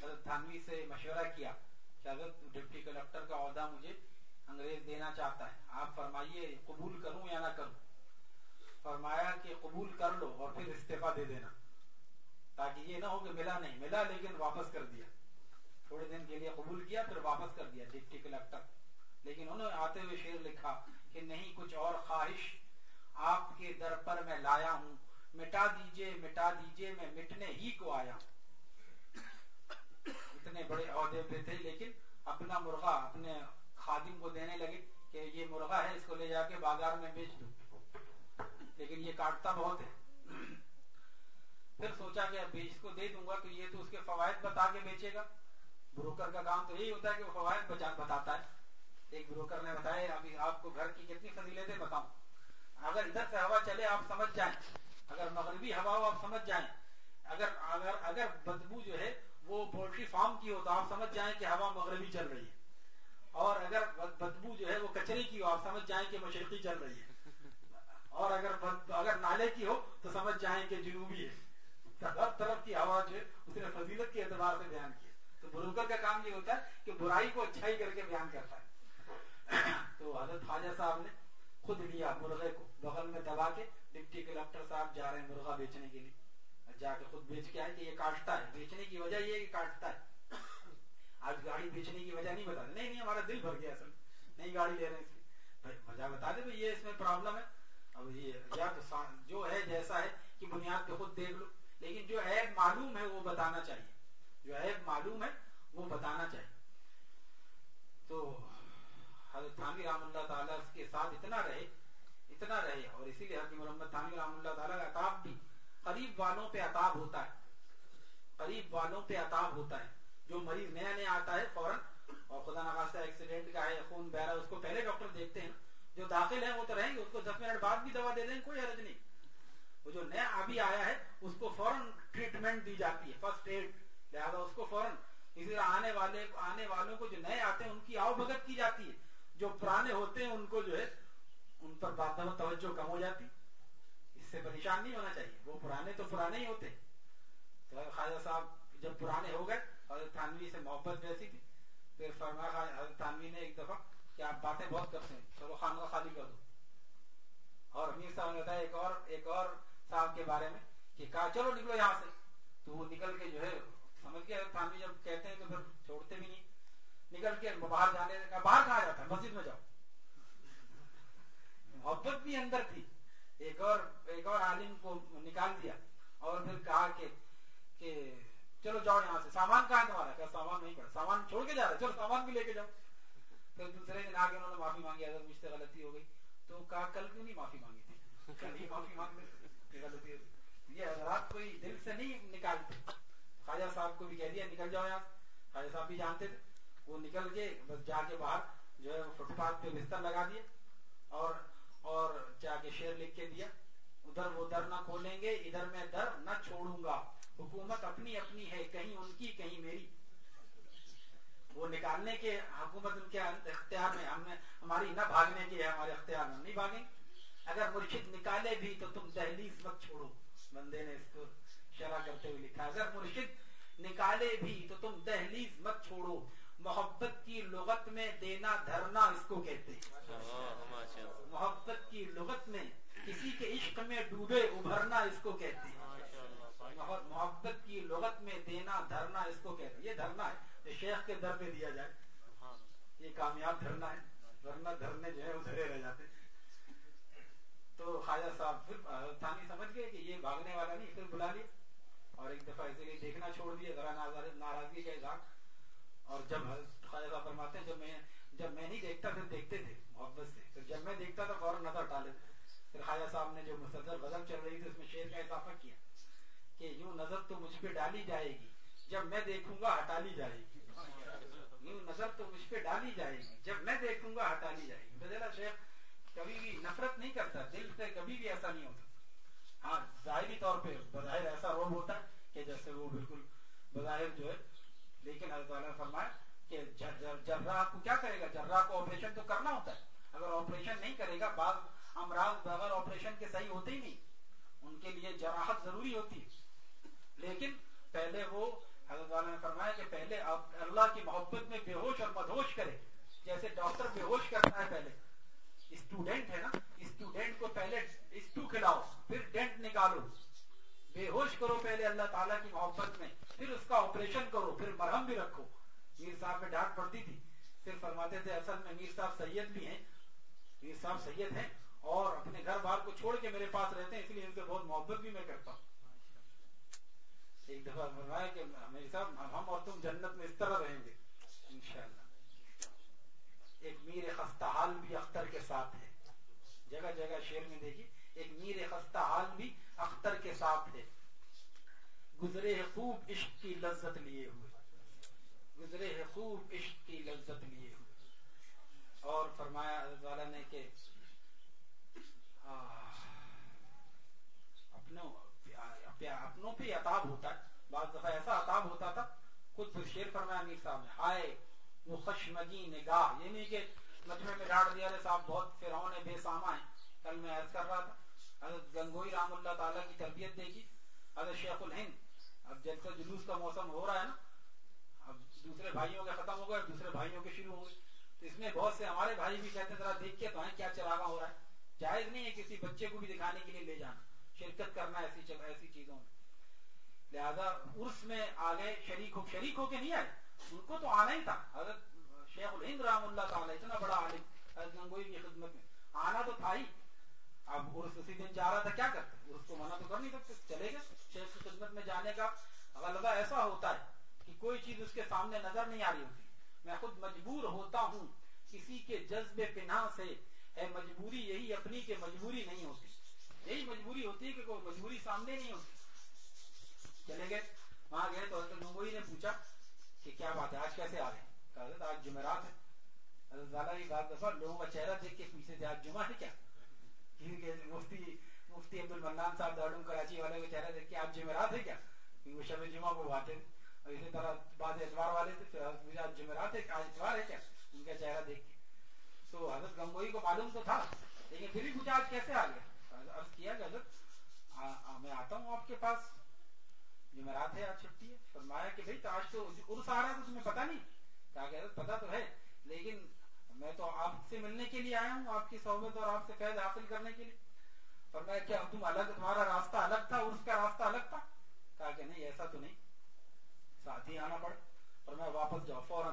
حضرت تھانوی سے مشورہ کیا کہ حضرت ڈپٹی کلکٹر کا عہدہ مجھے انگریز دینا چاہتا ہے۔ آپ فرمائیے قبول کروں یا نہ کروں؟ فرمایا کہ قبول کر لو اور پھر استعفی دے دینا۔ تاکہ یہ نہ ہو کہ ملا نہیں، ملا لیکن واپس کر دیا۔ تھوڑے دن کے لیے قبول کیا، پھر واپس کر دیا ڈپٹی کلکٹر لیکن انہوں نے آتے ہوئے شیر لکھا کہ نہیں، کچھ اور خواہش آپ کے در پر میں لایا ہوں۔ مٹا دیجیے مٹا دیجیے، میں مٹنے ہی کو آیا اتنے بڑے عہدے پہ تھے، لیکن اپنا مرغا، اپنے خادم کو دینے لگے کہ یہ مرغا ہے، اس کو لے جا کے بازار میں بیچ دوں لیکن یہ کاٹتا بہت ہے۔ پھر سوچا کہ اب اس کو دے دوں گا کہ یہ تو اس کے فوائد بتا کے بیچے گا۔ بروکر کا کام تو یہی ہوتا ہے کہ وہ فوائد بتاتا ہے۔ ایک بروکر نے بتایا، ابھی آپ کو گھر کی کتنی فضیلتیں بتاؤں۔ اگر ادھر سے ہوا چلے، آپ سمجھ جائیں۔ اگر مغربی ہوا ہو، آپ سمجھ جائیں۔ اگر اگر اگر بدبو جو ہے، وہ پولٹری فارم کی ہو، تو آپ سمجھ جائیں کہ ہوا مغربی چل رہی ہے۔ اور اگر بدبو جو ہے، وہ کچرے کی ہو، آپ سمجھ جائیں کہ مشرقی چل رہی ہے۔ اور اگر اگر نالے کی ہو، تو سمجھ جائیں کہ جنوبی ہے۔ ہر طرف کی ہوا جو ہے، اس نے فضیلت کے اعتبار سے بیان کیا تو بروکر کا کام یہ ہوتا ہے کہ برائی کو اچھائی کر کے بیان کرتا ہے۔ تو حضرت خواجہ صاحب نے خود لیا مرغے کو، بغل میں دبا کے ڈپٹی کلکٹر صاحب جا رہے ہیں مرغا بیچنے کے لیے۔ جا کے خود بیچ کے آئے کہ یہ کاٹتا ہے۔ بیچنے کی وجہ یہ ہے کہ کاٹتا ہے۔ آج گاڑی بیچنے کی وجہ نہیں بتا نہیں نہیں، ہمارا دل بھر گیا اصل۔ نہیں گاڑی لے رہے ہیں اس کی وجہ بتا دے یہ اس میں پرابلم ہے۔ اب یہ یا تو جو ہے، جیسا ہے کہ بنیاد پہ خود دیکھ لو۔ لیکن جو عیب معلوم ہے وہ بتانا چاہیے۔ جو عیب معلوم ہے وہ بتانا چاہیے۔ تو حضرت تھانوی رحم اللہ تعالیٰ اس کے ساتھ اتنا رہے اتنا رہے اور اسی لیے حضرت محمد تھانوی رحم اللہ تعالیٰ کا عطاب بھی قریب والوں پہ عطاب ہوتا ہے۔ قریب والوں پہ عطاب ہوتا ہے۔ جو مریض نیا نیا آتا ہے فوراً، اور خدا نخواستہ ایکسیڈنٹ کا ہے، خون بہ رہا ہے، اس کو پہلے ڈاکٹر دیکھتے ہیں۔ جو داخل ہیں وہ تو رہیں گے اس کو دس منٹ بعد بھی دوا دے دیں، کوئی حرج نہیں۔ وہ جو نیا ابھی آیا ہے، اس کو فوراً ٹریٹمنٹ دی جاتی ہے فرسٹ ایڈ لہٰذا اس کو فوراً اسی طرح آنے والے، آنے والوں کو جو نئے آتے ہیں، ان کی آؤ بھگت کی جاتی ہے۔ جو پرانے ہوتے ہیں، ان کو جو ہے، ان پر بات توجہ کم ہو جاتی۔ اس سے پریشان نہیں ہونا چاہیے۔ وہ پرانے تو پرانے ہی ہوتے تو خواجہ صاحب جب پرانے ہو گئے، حضرت تھانوی سے محبت جیسی تھی، پھر فرمایا حضرت تھانوی نے ایک دفعہ، کہ آپ باتیں بہت کرتے ہیں، چلو خانہ خالی کر دو۔ اور امیر صاحب نے بتایا، ایک اور ایک اور صاحب کے بارے میں کہ کہا، چلو نکلو یہاں سے۔ تو وہ نکل کے جو ہے، سمجھ کے تھانوی جب کہتے ہیں تو پھر چھوڑتے بھی نہیں۔ نکل کے باہر جانے کا، باہر کہا جاتا ہے؟ مسجد میں جاؤ۔ محبت بھی اندر تھی۔ ایک اور ایک اور عالم کو نکال دیا۔ اور پھر کہا کہ کہ چلو جاؤ یہاں سے۔ سامان کہاں تمہارا؟ کیا سامان نہیں پڑا۔ سامان چھوڑ کے جا رہا چلو سامان بھی لے کے جاؤ۔ پھر دوسرے دن آگے انہوں نے معافی مانگی اگر مجھ سے غلطی ہو گئی۔ تو کہا، کل کیوں نہیں معافی مانگی تھی؟ کل ہی معافی مانگ غلطی یہ حضرات کوئی دل سے نہیں نکالتے۔ خواجہ صاحب کو بھی کہہ دیا، نکل جاؤ یہاں۔ خواجہ صاحب بھی جانتے تھے۔ وہ نکل کے بس جا کے باہر جو ہے وہ فٹ پاتھ پہ بستر لگا دیا اور اور جا کے شیر لکھ کے دیا۔ ادھر وہ در نہ کھولیں گے، ادھر میں در نہ چھوڑوں گا۔ حکومت اپنی اپنی ہے، کہیں ان کی، کہیں میری۔ وہ نکالنے کے، حکومت ان کے اختیار میں، ہم نے، ہماری نہ بھاگنے کی ہے، ہمارے اختیار میں نہیں بھاگیں۔ اگر مرشد نکالے بھی تو تم دہلیز مت چھوڑو۔ بندے نے اس کو شرح کرتے ہوئے لکھا۔ اگر مرشد نکالے بھی تو تم دہلیز مت چھوڑو۔ محبت کی لغت میں دینا دھرنا اس کو کہتے ہیں۔ محبت کی لغت میں کسی کے عشق میں ڈوبے ابھرنا اس کو کہتے ہیں۔ محبت کی لغت میں دینا دھرنا اس کو کہتے ہیں۔ یہ دھرنا ہے۔ شیخ کے در پہ دیا جائے۔ یہ کامیاب دھرنا ہے۔ ورنہ دھرنے جو ہے ادھرے رہ جاتے تو خواجہ صاحب پھر تھانی سمجھ گئے کہ یہ بھاگنے والا نہیں، پھر بلا لیا اور ایک دفعہ اسی لیے دیکھنا چھوڑ دیا، ذرا ناراضگی کا اظہار۔ اور جب خواجہ صاحب فرماتے ہیں، جب میں جب میں نہیں دیکھتا، پھر دیکھتے تھے، محبت سے۔ پھر جب میں دیکھتا تھا، فوراً نظر ہٹا لیتے پھر خواجہ صاحب نے جو مسلسل غزل چل رہی تھی، اس میں شیر کا اضافہ کیا کہ یوں نظر تو مجھ پہ ڈالی جائے گی، جب میں دیکھوں گا ہٹا لی جائے گی۔ یوں نظر تو مجھ پہ ڈالی جائے گی، جب میں دیکھوں گا ہٹا لی جائے گی۔ شیخ کبھی بھی نفرت نہیں کرتا، دل سے کبھی بھی ایسا نہیں ہوتا۔ ہاں ظاہری طور پہ بظاہر ایسا روب ہوتا ہے کہ جیسے وہ بالکل بظاہر جو ہے۔ لیکن حضرت نے فرمایا کہ جراح کو کیا کرے گا؟ جراح کو آپریشن تو کرنا ہوتا ہے۔ اگر آپریشن نہیں کرے گا، بعض امراض بغیر آپریشن کے صحیح ہوتے ہی نہیں۔ ان کے لیے جراحت ضروری ہوتی ہے۔ لیکن پہلے وہ حضرت والا نے فرمایا کہ پہلے اللہ کی محبت میں بے ہوش اور مدہوش کرے جیسے ڈاکٹر بے ہوش کرتا ہے پہلے۔ اسٹوڈینٹ ہے نا اسٹوڈینٹ کو پہلے اسٹو کھلاؤ، پھر ڈینٹ نکالو۔ بے ہوش کرو پہلے اللہ تعالیٰ کی محبت میں، پھر اس کا آپریشن کرو، پھر مرہم بھی رکھو۔ میر صاحب میں ڈانٹ پڑتی تھی۔ پھر فرماتے تھے، اصل میں میر صاحب سید بھی ہیں۔ میر صاحب سید ہیں اور اپنے گھر بار کو چھوڑ کے میرے پاس رہتے ہیں، اس لیے ان سے بہت محبت بھی میں کرتا ہوں۔ ایک دفعہ فرمایا کہ میر صاحب، ہم اور تم جنت میں اس طرح رہیں گے، انشاءاللہ۔ ایک میر خستہ حال بھی اختر کے ساتھ ہے۔ جگہ جگہ شیر میں دیکھی ایک میر خستہ حال بھی اختر کے ساتھ ہے۔ گزرے خوب عشق کی لذت لیے ہوئے۔ گزرے خوب عشق کی لذت لیے ہوئے۔ اور فرمایا والا نے کہ اپنوں پہ عطاب ہوتا ہے۔ بعض دفعہ ایسا عطاب ہوتا تھا، خود پھر شیر فرمایا میر صاحب نے، ہائے وہ خشمگی نگاہ، یہ نہیں کہ مجمع میں ڈانٹ دیا صاحب بہت فرعون بے ساما ہے۔ کل میں عرض کر رہا تھا، حضرت گنگوئی رام اللہ تعالیٰ کی تربیت دیکھی، حضرت شیخ الہند۔ اب جلسہ جلوس کا موسم ہو رہا ہے نا، اب دوسرے بھائیوں کے ختم ہو گئے دوسرے بھائیوں کے شروع ہو گئے۔ تو اس میں بہت سے ہمارے بھائی بھی کہتے ہیں، ذرا دیکھ کے تو ہیں کیا چراغا ہو رہا ہے۔ جائز نہیں ہے کسی بچے کو بھی دکھانے کے لیے لے جانا، شرکت کرنا ایسی ایسی چیزوں میں۔ لہذا عرس میں آگے شریک ہو شریک ہو کے نہیں آئے۔ ان کو تو آنا ہی تھا۔ حضرت شیخ الہند رحم اللہ تعالیٰ اتنا بڑا عالم، حضرت گنگوئی کی خدمت میں۔ آنا تو تھا ہی۔ اب عرس اسی دن جا رہا تھا، کیا کرتے؟ عرس کو منع تو کر نہیں سکتے، چلے گئے۔ شیخ کی خدمت میں جانے کا غلبہ ایسا ہوتا ہے کہ کوئی چیز اس کے سامنے نظر نہیں آ رہی ہوتی۔ میں خود مجبور ہوتا ہوں کسی کے جذب پناہ سے۔ ہے مجبوری، یہی اپنی کہ مجبوری نہیں ہوتی۔ یہی مجبوری ہوتی ہے کہ کوئی مجبوری سامنے نہیں ہوتی۔ چلے گئے، وہاں گئے تو حضرت گنگوئی نے پوچھا کہ کیا بات ہے؟ آج کیسے آ گئے حضرت آج جمعرات ہے۔ حضرت والا کی بات دفعہ لوگوں کا چہرہ دیکھ کے پیچھے سے آج جمعہ ہے کیا؟ مفتی مفتی عبد المنان صاحب دارڈم کراچی والے کا چہرہ دیکھ کے آج جمعرات ہے کیا؟ وہ شب جمعہ کو بات اور اسی طرح بعض اتوار والے تھے پھر آج جمعرات ہے، آج اتوار ہے کیا؟ ان کا چہرہ دیکھ کے۔ تو حضرت گنگوئی کو معلوم تو تھا، لیکن پھر بھی پوچھا آج کیسے آ گیا؟ عرض کیا کہ حضرت میں آتا ہوں آپ کے پاس۔ جمعرات ہے، آج چھٹی ہے، فرمایا کہ بھائی آج تو عرس آ رہا ہے تو تمہیں پتا نہیں۔ کہا کہ حضرت پتا تو ہے، لیکن میں تو آپ سے ملنے کے لیے آیا ہوں، آپ کی صحبت اور آپ سے فیض حاصل کرنے کے لیے۔ فرمایا کیا تم الگ، تمہارا راستہ الگ تھا، عرس کا راستہ الگ تھا؟ کہا کہ نہیں، ایسا تو نہیں۔ ساتھ ہی آنا پڑے اور میں واپس جاؤ، فوراً۔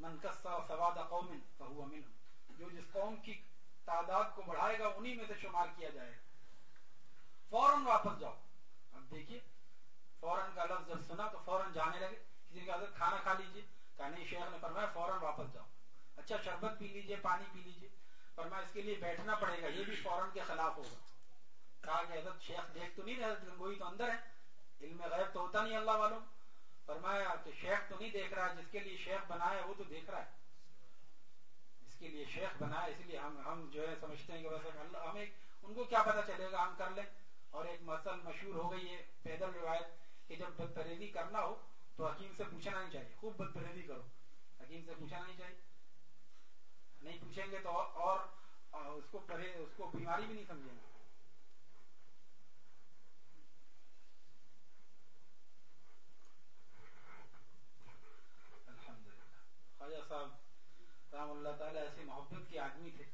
من کسا سواد قوم فہو امن جو جس قوم کی تعداد کو بڑھائے گا، انہی میں سے شمار کیا جائے گا۔ فوراً واپس جاؤ۔ اب دیکھیے فوراً کا لفظ جب سنا تو فوراً جانے لگے، کسی کا حضرت کھانا کھا لیجیے کہا نہیں شیخ نے فرمایا فوراً واپس جاؤ۔ اچھا شربت پی لیجیے پانی پی لیجیے فرمایا اس کے لیے بیٹھنا پڑے گا، یہ بھی فوراً کے خلاف ہوگا۔ کہا کہ حضرت شیخ دیکھ تو نہیں رہے، حضرت گنگوئی تو اندر ہے علم غیب تو ہوتا نہیں اللہ والوں۔ فرمایا کہ شیخ تو نہیں دیکھ رہا، جس کے لیے شیخ بنایا وہ تو دیکھ رہا ہے۔ اس کے لیے شیخ بنایا اس لیے ہم ہم جو ہے سمجھتے ہیں کہ بس اللہ، ہمیں ان کو کیا پتا چلے گا، ہم کر لیں۔ اور ایک مسل مشہور ہو گئی ہے، پیدل روایت۔ کہ جب بد پرہیزی کرنا ہو تو حکیم سے پوچھنا نہیں چاہیے۔ خوب بد پرہیزی کرو۔ حکیم سے پوچھنا نہیں چاہیے۔ نہیں پوچھیں گے تو اور اس کو پرے اس کو بیماری بھی نہیں سمجھیں گے۔ خواجہ صاحب، رحم اللہ تعالیٰ، ایسی محبت کے آدمی تھے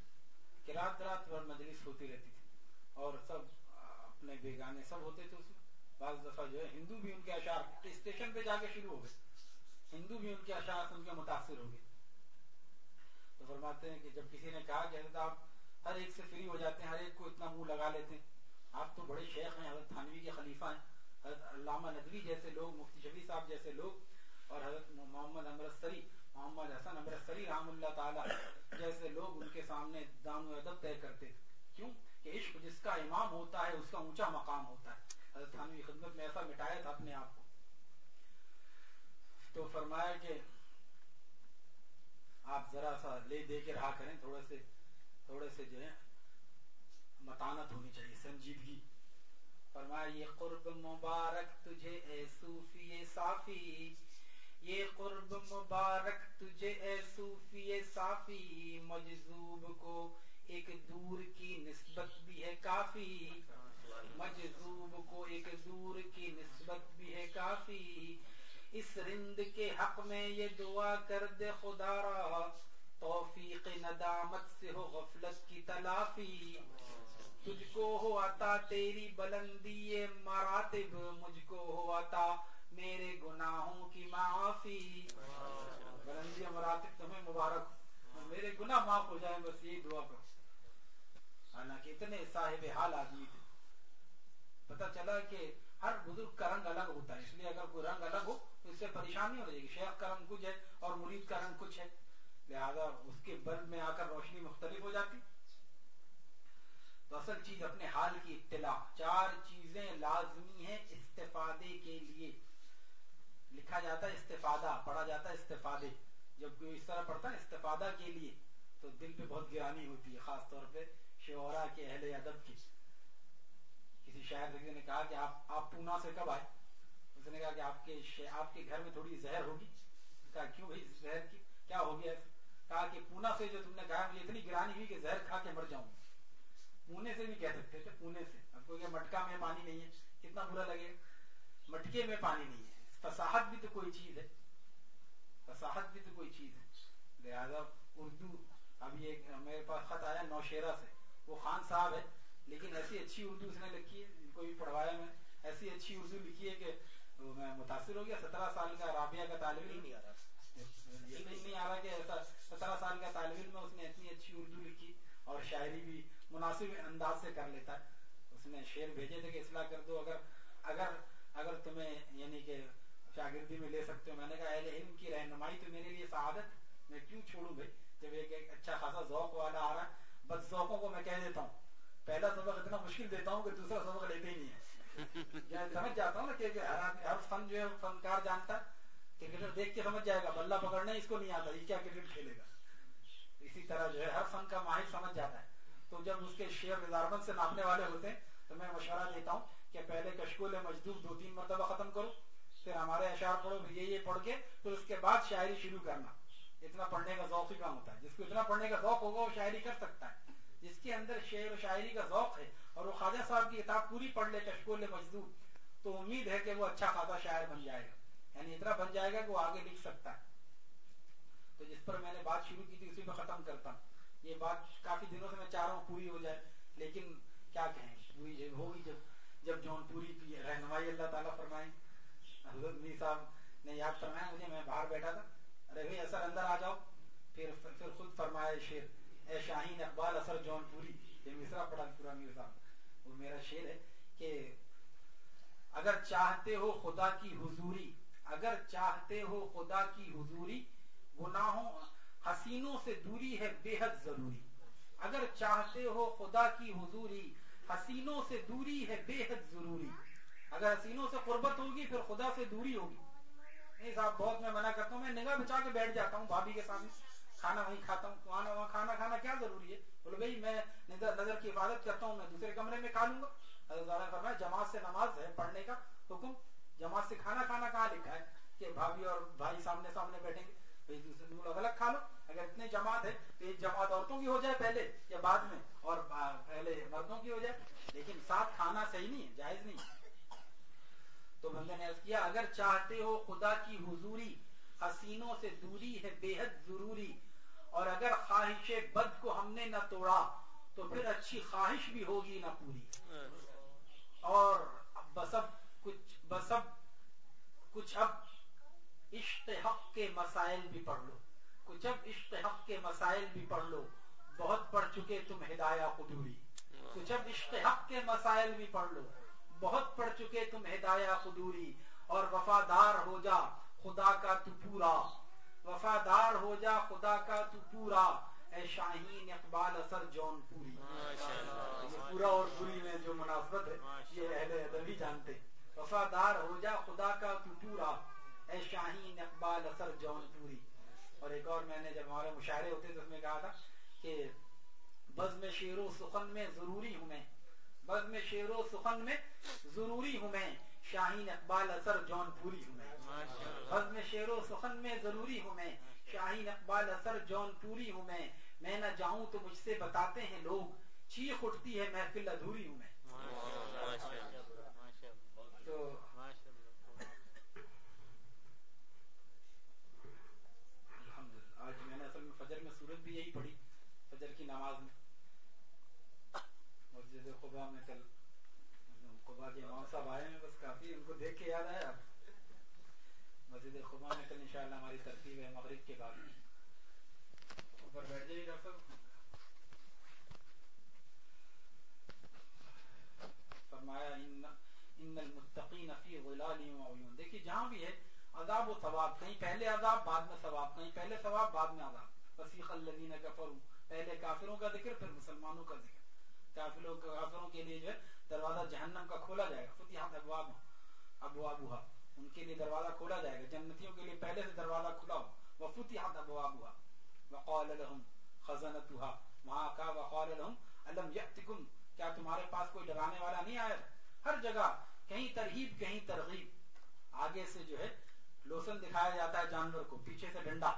کہ رات رات بھر مجلس ہوتی رہتی تھی اور سب اپنے بیگانے سب ہوتے تھے اس میں۔ بعض دفعہ جو ہے، ہندو بھی ان کے اشعار اسٹیشن پہ جا کے شروع ہو گئے۔ ہندو بھی ان کے اشعار سن کے متاثر ہو گئے۔ تو فرماتے ہیں کہ جب کسی نے کہا کہ حضرت آپ ہر ایک سے فری ہو جاتے ہیں، ہر ایک کو اتنا منہ لگا لیتے ہیں۔ آپ تو بڑے شیخ ہیں، حضرت تھانوی کے خلیفہ ہیں۔ حضرت علامہ ندوی جیسے لوگ، مفتی شفیع صاحب جیسے لوگ، اور حضرت محمد امرتسری محمد حسن امرتسری رحم اللہ تعالی جیسے لوگ ان کے سامنے دان و ادب طے کرتے تھے۔ کیوں؟ کہ عشق جس کا امام ہوتا ہے، اس کا اونچا مقام ہوتا ہے۔ حضرت تھانوی خدمت میں ایسا مٹایا تھا اپنے آپ کو تو فرمایا کہ آپ ذرا سا لے دے کے رہا کریں، تھوڑے سے تھوڑے سے جو ہے متانت ہونی چاہیے، سنجیدگی۔ فرمایا، یہ قرب مبارک تجھے اے صوفی صافی، یہ قرب مبارک تجھے اے صوفی صافی، مجذوب کو ایک دور کی نسبت بھی ہے کافی۔ مجذوب کو ایک دور کی نسبت بھی ہے کافی۔ اس رند کے حق میں یہ دعا کر دے خدا را۔ توفیق ندامت سے ہو، غفلت کی تلافی۔ تجھ کو ہو عطا تیری بلندی مراتب۔ مجھ کو ہو عطا میرے گناہوں کی معافی۔ بلندی مراتب تمہیں مبارک میرے گناہ معاف ہو جائیں، بس یہی دعا کرو حالانکہ اتنے صاحب حال آدمی تھے۔ پتا چلا کہ ہر بزرگ کا رنگ الگ ہوتا ہے، اس لیے اگر کوئی رنگ الگ ہو تو اس سے پریشانی ہو جائے گی۔ شیخ کا رنگ کچھ ہے اور مرید کا رنگ کچھ ہے۔ لہذا اس کے بلب میں آ کر روشنی مختلف ہو جاتی۔ تو اصل چیز اپنے حال کی اطلاع۔ چار چیزیں لازمی ہیں استفادے کے لیے۔ لکھا جاتا ہے استفادہ، پڑھا جاتا ہے استفادے۔ جب کوئی اس طرح پڑھتا ہے استفادہ کے لیے تو دل پہ بہت گرانی ہوتی ہے، خاص طور پہ شعرا کے اہل ادب کی۔ کسی شاعر نے کہا کہ آپ آپ پونا سے کب آئے؟ اس نے کہا کہ آپ کے آپ کے گھر میں تھوڑی زہر ہوگی۔ کہا، کیوں بھائی زہر کی؟ کیا ہو گیا؟ کہا کہ پونا سے جو تم نے کہا، مجھے اتنی گرانی ہوئی کہ زہر کھا کے مر جاؤں پونے سے بھی کہہ سکتے تھے، پونے سے۔ اب کوئی کہ مٹکا میں پانی نہیں ہے، کتنا برا لگے۔ مٹکے میں پانی نہیں ہے۔ فصاحت بھی تو کوئی چیز ہے۔ فصاحت بھی تو کوئی چیز ہے۔ لہذا اردو، ابھی ایک میرے پاس خط آیا نوشیرا سے۔ وہ خان صاحب ہے لیکن ایسی اچھی اردو اس نے لکھی ہے ان کو بھی پڑھوایا میں ایسی اچھی اردو لکھی ہے کہ میں متاثر ہو گیا سترہ سال کا رابعہ کا طالب علم۔ نہیں آ رہا۔ نہیں آ رہا کہ ایسا سترہ سال کا طالب علم اس نے اتنی اچھی اردو لکھی اور شاعری بھی مناسب انداز سے کر لیتا۔ ہے اس نے شعر بھیجے تھے کہ اصلاح کر دو اگر اگر اگر تمہیں یعنی کہ شاگردی میں لے سکتے ہو۔ میں نے کہا اہل علم کی رہنمائی تو میرے لیے سعادت میں کیوں چھوڑوں بھائی؟ جب ایک ایک اچھا خاصا ذوق والا آ رہا ہے بد ذوقوں کو میں کہہ دیتا ہوں پہلا سبق اتنا مشکل دیتا ہوں کہ دوسرا سبق لیتے ہی نہیں ہے سمجھ جاتا ہوں نا کہ ہر فن جو ہے فنکار جانتا ہے کرکٹر دیکھ کے سمجھ جائے گا بلہ پکڑنا اس کو نہیں آتا یہ کیا کرکٹ کھیلے گا اسی طرح جو ہے ہر فن کا ماہر سمجھ جاتا ہے تو جب اس کے شیئر ریزارمنٹ سے ناپنے والے ہوتے ہیں تو میں مشورہ دیتا ہوں کہ پہلے کشکول مزدور دو تین مرتبہ ختم کرو پھر ہمارے اشعار پڑھو یہ یہ پڑھ کے پھر اس کے بعد شاعری شروع کرنا اتنا پڑھنے کا ذوق ہی کام ہوتا ہے۔ جس کو اتنا پڑھنے کا ذوق ہوگا وہ شاعری کر سکتا ہے۔ جس کے اندر شعر و شاعری کا ذوق ہے اور وہ خواجہ صاحب کی کتاب پوری پڑھ لے، کشکول مزدور تو امید ہے کہ وہ اچھا خاصا شاعر بن جائے گا۔ یعنی اتنا بن جائے گا کہ وہ آگے لکھ سکتا ہے۔ تو جس پر میں نے بات شروع کی تھی، اسی میں ختم کرتا ہوں۔ یہ بات کافی دنوں سے میں چاہ رہا ہوں پوری ہو جائے، لیکن کیا کہیں ہوگی، جب جب جون پوری کی رہنمائی اللہ تعالیٰ فرمائیں حضرت صاحب نے یاد فرمایا مجھے، میں باہر بیٹھا تھا۔ ارے اثر اندر آ جاؤ۔ پھر پھر خود فرمایا شیر اے شاہین اقبال، اثر جون پوری۔ یہ مصرا پڑا پورا میر صاحب۔ وہ میرا شیر ہے کہ اگر چاہتے ہو خدا کی حضوری، اگر چاہتے ہو خدا کی حضوری، گناہوں حسینوں سے دوری ہے بے حد ضروری۔ اگر چاہتے ہو خدا کی حضوری، حسینوں سے دوری ہے بے حد ضروری۔ اگر حسینوں سے قربت ہوگی، پھر خدا سے دوری ہوگی۔ نہیں، صاحب، بہت میں منع کرتا ہوں، میں نگاہ بچا کے بیٹھ جاتا ہوں بھابھی کے سامنے۔ کھانا وہیں کھاتا ہوں وہاں وہاں کھانا کھانا کیا ضروری ہے؟ بولے، بھائی، میں نظر کی حفاظت کرتا ہوں، میں دوسرے کمرے میں کھا لوں گا۔ حضرت فرمایا، جماعت سے نماز ہے، پڑھنے کا حکم۔ جماعت سے کھانا کھانا کہاں لکھا ہے؟ کہ بھابھی اور بھائی سامنے سامنے بیٹھیں گے۔ بھائی دوسرے لوگ الگ کھا لو۔ اگر اتنے جماعت ہے تو ایک جماعت عورتوں کی ہو جائے پہلے یا بعد میں، اور پہلے مردوں کی ہو جائے۔ لیکن ساتھ کھانا صحیح نہیں ہے، جائز نہیں تو بندے نے کیا، اگر چاہتے ہو خدا کی حضوری، حسینوں سے دوری ہے بے حد ضروری، اور اگر خواہش بد کو ہم نے نہ توڑا، تو پھر اچھی خواہش بھی ہوگی نہ پوری۔ اور بسب کچھ بسب کچھ اب عشق حق کے مسائل بھی پڑھ لو۔ کچھ اب عشق حق کے مسائل بھی پڑھ لو۔ بہت پڑھ چکے تم ہدایہ قدوری۔ کچھ اب عشق حق کے مسائل بھی پڑھ لو۔ بہت پڑھ چکے تم ہدایہ قدوری اور وفادار ہو جا خدا کا تو پورا۔ وفادار ہو جا خدا کا تو پورا۔ اے شاہین اقبال اثر جون پوری۔ پورا اور پوری میں جو مناسبت ہے یہ اہل ادبی جانتے وفادار ہو جا خدا کا تو پورا۔ اے شاہین اقبال اثر جون پوری۔ اور ایک اور میں نے جب ہمارے مشاعرے ہوتے تو اس میں کہا تھا کہ بز میں شیر و سخن میں ضروری ہوں میں۔ بز میں شیر و سخن میں ضروری ہوں میں شاہین اقبال اثر جون پوری ہوں میں۔ بز میں شیر و سخن میں ضروری ہوں میں شاہین اقبال اثر جون پوری ہوں میں۔ میں نہ جاؤں تو مجھ سے بتاتے ہیں لوگ چیخ اٹھتی ہے محفل ادھوری ہوں میں۔ تو آج میں نے اصل میں فجر میں سورج بھی یہی پڑھی فجر کی نماز میں۔ مسجد خبا میں کل خبا کے امام صاحب آئے ہیں بس کافی ان کو دیکھ کے یاد آیا۔ مسجد خبا میں کل انشاءاللہ ہماری ترتیب ہے مغرب کے بعد۔ اوپر بیٹھ جائیے ڈاکٹر صاحب۔ فرمایا ان المتقین فی غلال و عیون. دیکھیے جہاں بھی ہے عذاب و ثواب کہیں پہلے عذاب بعد میں ثواب کہیں پہلے ثواب بعد میں عذاب۔ وسیق الذین کفروا پہلے کافروں کا ذکر پھر مسلمانوں کا ذکر۔ کافروں کافروں کے لیے جو ہے دروازہ جہنم کا کھولا جائے گا۔ فتحت ابواب ابوابها ان کے لیے دروازہ کھولا جائے گا۔ جنتیوں کے لیے پہلے سے دروازہ کھلا ہو۔ وفتحت ابوابها وقال لهم خزنتها۔ وہاں کا وقال لهم الم یاتکم کیا تمہارے پاس کوئی ڈرانے والا نہیں آیا؟ ہر جگہ کہیں ترغیب کہیں ترغیب۔ آگے سے جو ہے لوسن دکھایا جاتا ہے جانور کو، پیچھے سے ڈنڈا۔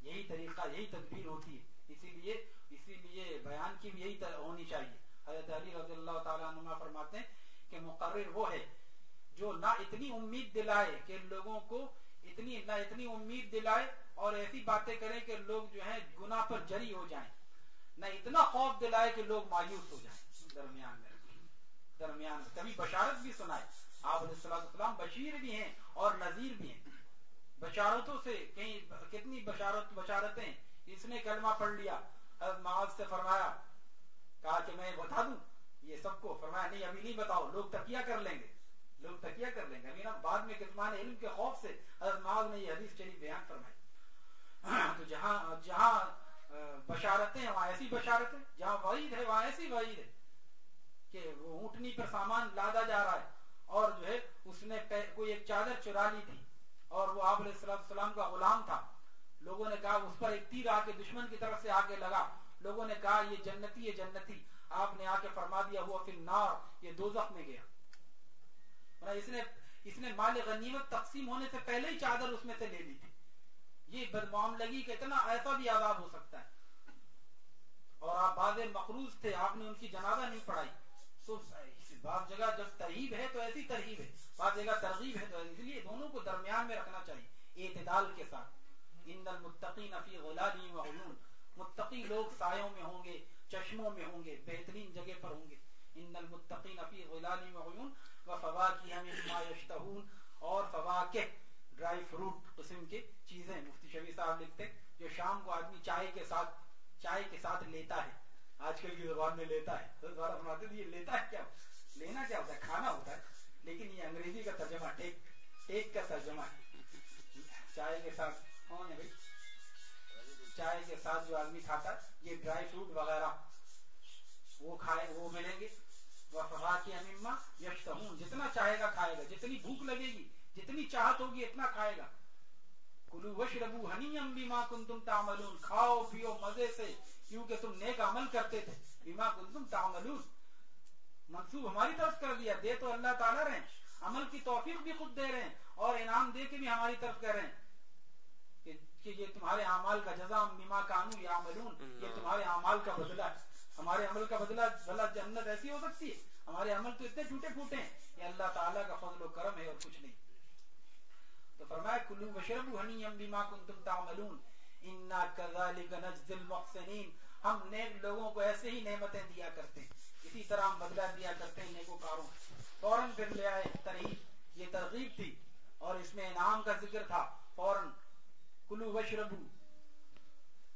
یہی طریقہ، یہی تدبیر ہوتی ہے۔ اسی لیے اسی لیے بیان کی بھی یہی ہونی چاہیے۔ حضرت علی رضی اللہ تعالیٰ عنہ فرماتے ہیں کہ مقرر وہ ہے جو نہ اتنی امید دلائے کہ لوگوں کو اتنی نہ اتنی امید دلائے اور ایسی باتیں کریں کہ لوگ جو ہیں گناہ پر جری ہو جائیں۔ نہ اتنا خوف دلائے کہ لوگ مایوس ہو جائیں۔ درمیان میں۔ درمیان میں۔ کبھی بشارت بھی سنائے۔ آپ علیہ السلام بشیر بھی ہیں اور نذیر بھی ہیں۔ بشارتوں سے کہیں کتنی بشارت بشارتیں۔ اس نے کلمہ پڑھ لیا۔ معاذ سے فرمایا، کہا کہ میں بتا دوں، یہ سب کو فرمایا، نہیں، ابھی نہیں بتاؤ، لوگ تکیہ کر لیں گے۔ لوگ تکیہ کر لیں گے۔ ابھی نا، بعد میں کتمان علم کے خوف سے حضرت معاذ نے یہ حدیث چلی بیان فرمائی۔ تو جہاں جہاں بشارتیں، وہاں ایسی بشارتیں، جہاں وعید ہے، وہاں ایسی وعید ہے کہ وہ اونٹنی پر سامان لادا جا رہا ہے۔ اور جو ہے، اس نے کوئی ایک چادر چرا لی تھی۔ اور وہ آپ علیہ السلام کا غلام تھا۔ لوگوں نے کہا اس پر ایک تیر آ کے دشمن کی طرف سے آ کے لگا۔ لوگوں نے کہا، یہ جنتی یہ جنتی۔ آپ نے آ کے فرما دیا ہوا پھر نار یہ دو میں گیا۔ اس نے اس نے مال غنیمت تقسیم ہونے سے پہلے ہی چادر اس میں سے لے لی تھی۔ یہ بدمعاملگی کا اتنا ایسا بھی آزاد ہو سکتا ہے۔ اور آپ بعض مقروض تھے، آپ نے ان کی جنازہ نہیں پڑھائی۔ تو بعض جگہ جب ترغیب ہے تو ایسی ترغیب ہے، بعض جگہ ترغیب ہے تو اس لیے دونوں کو درمیان میں رکھنا چاہیے، اعتدال کے ساتھ۔ ان المتقین فی غلالی و عیون متقی لوگ سایوں میں ہوں گے، چشموں میں ہوں گے، بہترین جگہ پر ہوں گے۔ ان المتقین فی غلالی و عیون و فواکہ مما یشتہون اور فواکہ، ڈرائی فروٹ قسم کے چیزیں۔ مفتی شفیع صاحب لکھتے جو شام کو آدمی چائے کے ساتھ، چائے کے ساتھ لیتا ہے۔ آج کل کی زبان میں لیتا ہے۔ فرماتے یہ لیتا ہے کیا؟ لینا کیا ہوتا ہے؟ کھانا ہوتا ہے۔ لیکن یہ انگریزی کا ترجمہ، ٹیک ٹیک کا ترجمہ ہے۔ چائے کے ساتھ کون ہے بھائی؟ چائے کے ساتھ جو آدمی کھاتا ہے، یہ ڈرائی فروٹ وغیرہ، وہ کھائے، وہ ملیں گے۔ جتنا چاہے گا کھائے گا۔ جتنی بھوک لگے گی، جتنی چاہت ہوگی، اتنا کھائے گا۔ کلو وش ربو ہنی بیما کن تم تاملون کھاؤ، پیو مزے سے، کیونکہ تم نیک عمل کرتے تھے۔ بیما کن تم تاملون منصوب ہماری طرف کر دیا۔ دے تو اللہ تعالیٰ رہے عمل کی توفیق بھی خود دے رہے ہیں اور انعام دے کے بھی ہماری طرف کر رہے ہیں۔ کہ یہ تمہارے اعمال کا جزا مما کانو یا عملون یہ تمہارے اعمال کا بدلہ ہے۔ ہمارے عمل کا بدلہ بھلا جنت ایسی ہو سکتی ہے۔ ہمارے عمل تو اتنے ٹوٹے پھوٹے ہیں۔ یہ اللہ تعالیٰ کا فضل و کرم ہے اور کچھ نہیں۔ تو فرمایا کلو بشرب ہنی بما کنتم تعملون۔ انا كذلك نجزي المحسنين ہم نیک لوگوں کو ایسے ہی نعمتیں دیا کرتے ہیں۔ اسی طرح ہم بدلہ دیا کرتے ہیں نیکوکاروں فوراً پھر لے آئے ترغیب۔ یہ ترغیب تھی اور اس میں انعام کا ذکر تھا۔ فوراً کلو وشربو،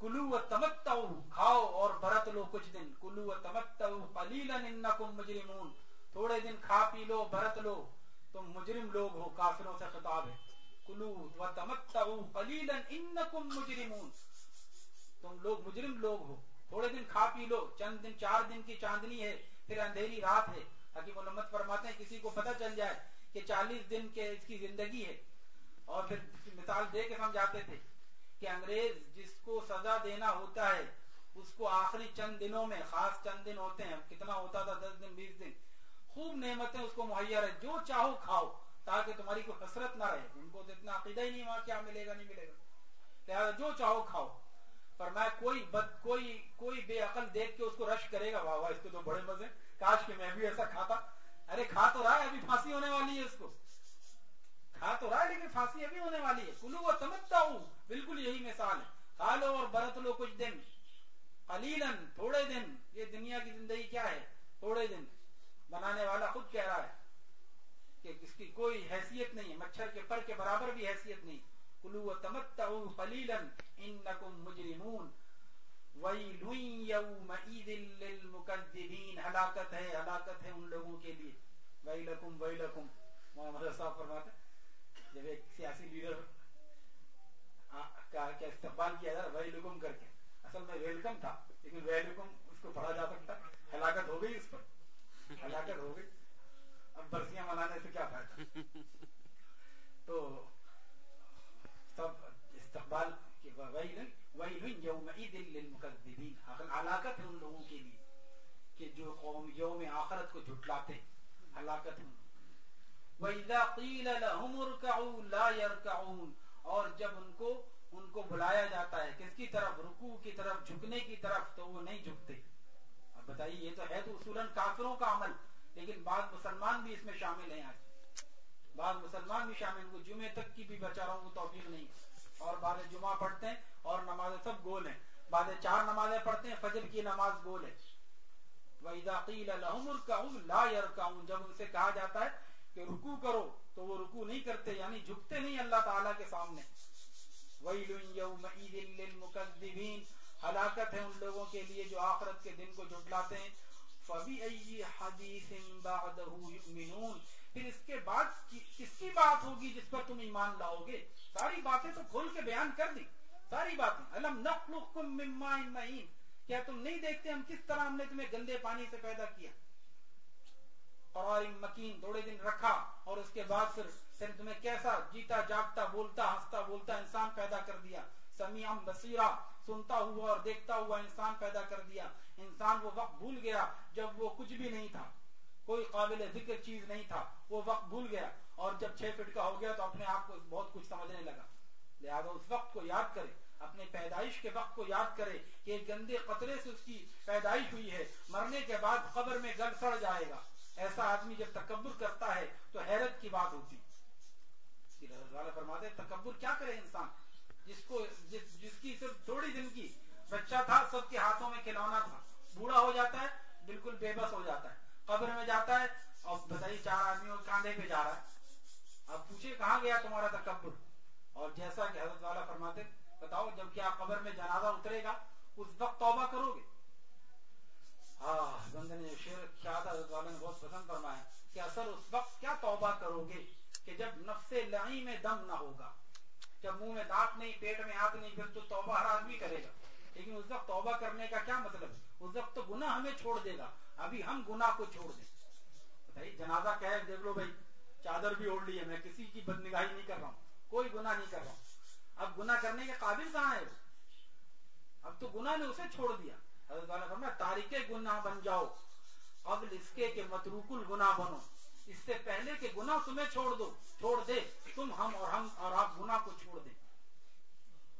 کلو و تمتو کھاؤ اور برت لو کچھ دن، کلو و تمتو قلیلا انکم مجرمون، تھوڑے دن کھا پی لو، برت لو، تم مجرم لوگ ہو، کافروں سے خطاب ہے۔ کلو و تمتو قلیلا انکم مجرمون، تم لوگ مجرم لوگ ہو، تھوڑے دن کھا پی لو، چند دن، چار دن کی چاندنی ہے، پھر اندھیری رات ہے۔ حکیم علمت فرماتے ہیں، کسی کو پتہ چل جائے کہ چالیس دن کے اس کی زندگی ہے۔ اور پھر مثال دے کے سمجھاتے تھے کہ انگریز جس کو سزا دینا ہوتا ہے، اس کو آخری چند دنوں میں، خاص چند دن ہوتے ہیں، کتنا ہوتا تھا؟ دس دن، بیس دن۔ خوب نعمتیں اس کو مہیا رہے۔ جو چاہو کھاؤ، تاکہ تمہاری کوئی حسرت نہ رہے۔ ان کو تو اتنا عقیدہ ہی نہیں وہاں کیا ملے گا، نہیں ملے گا۔ لہٰذا جو چاہو کھاؤ۔ پر میں کوئی بد، کوئی کوئی بے عقل دیکھ کے اس کو رش کرے گا، واہ واہ، اس کو تو بڑے مزے۔ کاش کہ میں بھی ایسا کھاتا۔ ارے، کھا تو رہا ہے، ابھی پھانسی ہونے والی ہے اس کو۔ کھا تو پھانسی ابھی ہونے والی ہے۔ کلو و سمجھتا ہوں۔ بالکل یہی مثال ہے۔ کھا لو اور برت لو کچھ دن۔ قلیلاً تھوڑے دن۔ یہ دنیا کی زندگی کیا ہے؟ تھوڑے دن۔ بنانے والا خود کہہ رہا ہے کہ اس کی کوئی حیثیت نہیں ہے۔ مچھر کے پر کے برابر بھی حیثیت نہیں۔ کلو و تمتعو قلیلاً انکم مجرمون۔ ویل یومئذ للمکذبین۔ ہلاکت ہے ہلاکت ہے ان لوگوں کے لیے۔ Welcome welcome. محمد صاحب فرماتے ہیں۔ جب ایک سیاسی لیڈر کا استقبال کیا جا رہا ویلکم کر کے اصل میں ویلکم تھا، لیکن ویلکم اس کو پڑھا جا سکتا ہلاکت ہو گئی اس پر۔ ہلاکت ہو گئی۔ اب برسیاں منانے سے کیا فائدہ؟ تو سب استقبال ہلاکت ہے ان لوگوں کے لیے کہ جو قوم یوم آخرت کو جھٹلاتے ہلاکت ان وَإِذَا قِيلَ لَهُمُ ارْكَعُوا لَا يَرْكَعُونَ اور جب ان کو ان کو بلایا جاتا ہے کس کی طرف؟ رکوع کی طرف، جھکنے کی طرف، تو وہ نہیں جھکتے۔ اب بتائیے، یہ تو ہے تو اصولاً کافروں کا عمل، لیکن بعض مسلمان بھی اس میں شامل ہیں آج۔ بعض مسلمان بھی شامل ان کو جمعے تک کی بھی بچاروں کو توفیق نہیں۔ اور بعض جمعہ پڑھتے ہیں اور نمازیں سب گول ہیں۔ بعض چار نمازیں پڑھتے ہیں، فجر کی نماز گول ہے۔ وَإِذَا قِيلَ لَهُمُ ارْكَعُوا لَا يَرْكَعُونَ، جب ان سے کہا جاتا ہے کہ رکوع کرو، تو وہ رکوع نہیں کرتے یعنی جھکتے نہیں اللہ تعالیٰ کے سامنے۔ ہلاکت ہے ان لوگوں کے لیے جو آخرت کے دن کو جھٹلاتے ہیں۔ فَبِأَيِّ حَدِيثٍ بَعْدَهُ يُؤْمِنُونَ پھر اس کے بعد کس کی بات ہوگی جس پر تم ایمان لاؤ گے؟ ساری باتیں تو کھول کے بیان کر دی۔ ساری باتیں۔ الم نخلقکم من ماء مہین، کیا تم نہیں دیکھتے ہم کس طرح ہم نے تمہیں گندے پانی سے پیدا کیا؟ قرار مکین تھوڑے دن رکھا اور اس کے بعد پھر پھر تمہیں کیسا جیتا، جاگتا، بولتا، ہنستا، بولتا، انسان پیدا کر دیا۔ سمیعم بصیرہ سنتا ہوا اور دیکھتا ہوا انسان پیدا کر دیا۔ انسان وہ وقت بھول گیا جب وہ کچھ بھی نہیں تھا۔ کوئی قابل ذکر چیز نہیں تھا۔ وہ وقت بھول گیا اور جب چھ فٹ کا ہو گیا تو اپنے آپ کو بہت کچھ سمجھنے لگا۔ لہذا اس وقت کو یاد کرے، اپنے پیدائش کے وقت کو یاد کرے کہ ایک گندے قطرے سے اس کی پیدائش ہوئی ہے۔ مرنے کے بعد قبر میں گل سڑ جائے گا۔ ایسا آدمی جب تکبر کرتا ہے تو حیرت کی بات ہوتی فرماتے تکبر کیا کرے انسان؟ جس کو جس, جس کی صرف تھوڑی دن کی بچہ تھا سب کے ہاتھوں میں کھلونا تھا۔ بوڑھا ہو جاتا ہے بالکل بے بس ہو جاتا ہے۔ قبر میں جاتا ہے اور بتائیے چار آدمیوں کاندھے پہ جا رہا ہے۔ اب پوچھے کہاں گیا تمہارا تکبر؟ اور جیسا کہ حضرت والا فرماتے بتاؤ جب کیا قبر میں جنازہ اترے گا اس وقت توبہ کرو گے؟ ہاں بندے نے شیر کیا تھا حضرت والا نے بہت پسند فرمایا کہ اصل اس وقت کیا توبہ کرو گے کہ جب نفس لعی میں دم نہ ہوگا، جب منہ میں دانت نہیں، پیٹ میں ہاتھ نہیں، پھر تو توبہ ہر آدمی کرے گا۔ لیکن اس وقت توبہ کرنے کا کیا مطلب؟ ہے اس وقت تو گناہ ہمیں چھوڑ دے گا۔ ابھی ہم گناہ کو چھوڑ دیں۔ بتائیے جنازہ کیا ہے دیکھ لو بھائی، چادر بھی اوڑھ لی ہے، میں کسی کی بد نگاہی نہیں کر رہا ہوں۔ کوئی گناہ نہیں کر رہا ہوں۔ اب گناہ کرنے کے قابل کہاں ہے اب تو گناہ نے اسے چھوڑ دیا۔ حضرت والا فرمایا، تاریخ گناہ بن جاؤ قبل اس کے کہ متروک الگناہ بنو۔ اس سے پہلے کہ گناہ تمہیں چھوڑ دو، چھوڑ دے۔ تم ہم اور ہم اور آپ گناہ کو چھوڑ دیں۔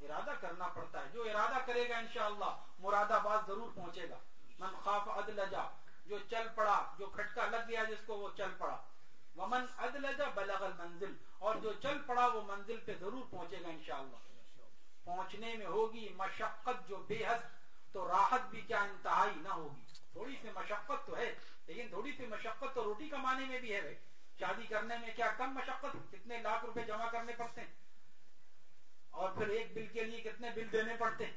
ارادہ کرنا پڑتا ہے۔ جو ارادہ کرے گا انشاءاللہ، مراد آباد ضرور پہنچے گا۔ من خاف ادلجا جو چل پڑا، جو کھٹکا لگ گیا جس کو وہ چل پڑا۔ ومن ادلجا بلغ المنزل، اور جو چل پڑا وہ منزل پہ ضرور پہنچے گا انشاءاللہ۔ پہنچنے میں ہوگی مشقت جو بے حد تو راحت بھی کیا انتہائی نہ ہوگی۔ تھوڑی سی مشقت تو ہے، لیکن تھوڑی سی مشقت تو روٹی کمانے میں بھی ہے بھائی۔ شادی کرنے میں کیا کم مشقت؟ کتنے لاکھ روپے جمع کرنے پڑتے ہیں؟ اور پھر ایک بل کے لیے کتنے بل دینے پڑتے ہیں؟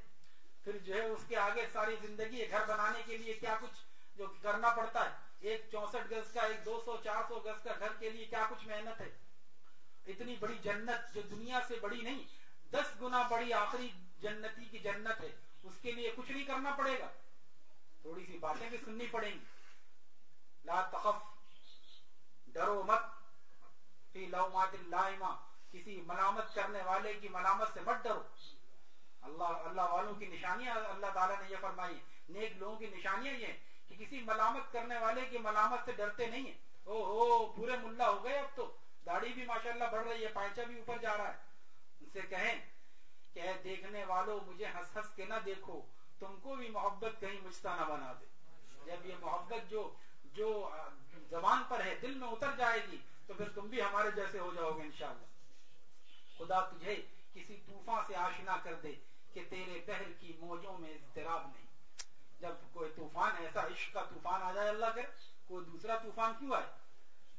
پھر جو ہے اس کے آگے ساری زندگی گھر بنانے کے لیے کیا کچھ جو کرنا پڑتا ہے؟ ایک چونسٹھ گز کا، ایک دو سو، چار سو گز کا گھر کے لیے کیا کچھ محنت ہے؟ اتنی بڑی جنت جو دنیا سے بڑی نہیں، دس گنا بڑی آخری جنتی کی جنت ہے۔ اس کے لیے کچھ نہیں کرنا پڑے گا۔ تھوڑی سی باتیں بھی سننی پڑیں گی۔ لا تخف، ڈرو مت۔ فی لومات اللائمہ، کسی ملامت کرنے والے کی ملامت سے مت ڈرو۔ اللہ اللہ والوں کی نشانیاں، اللہ تعالیٰ نے یہ فرمائی۔ نیک لوگوں کی نشانیاں یہ کہ کسی ملامت کرنے والے کی ملامت سے ڈرتے نہیں ہیں۔ او ہو، پورے ملا ہو گئے اب تو۔ داڑھی بھی ماشاءاللہ بڑھ رہی ہے پائچا بھی اوپر جا رہا ہے۔ ان سے کہیں کہ اے دیکھنے والوں مجھے ہنس ہنس کے نہ دیکھو، تم کو بھی محبت کہیں مجھتا نہ بنا دے۔ جب یہ محبت جو جو زبان پر ہے، دل میں اتر جائے گی، تو پھر تم بھی ہمارے جیسے ہو جاؤ گے انشاءاللہ۔ خدا تجھے کسی طوفان سے آشنا کر دے کہ تیرے بہر کی موجوں میں اضطراب نہیں۔ جب کوئی طوفان، ایسا عشق کا طوفان آ جائے اللہ کر کوئی دوسرا طوفان کیوں آئے؟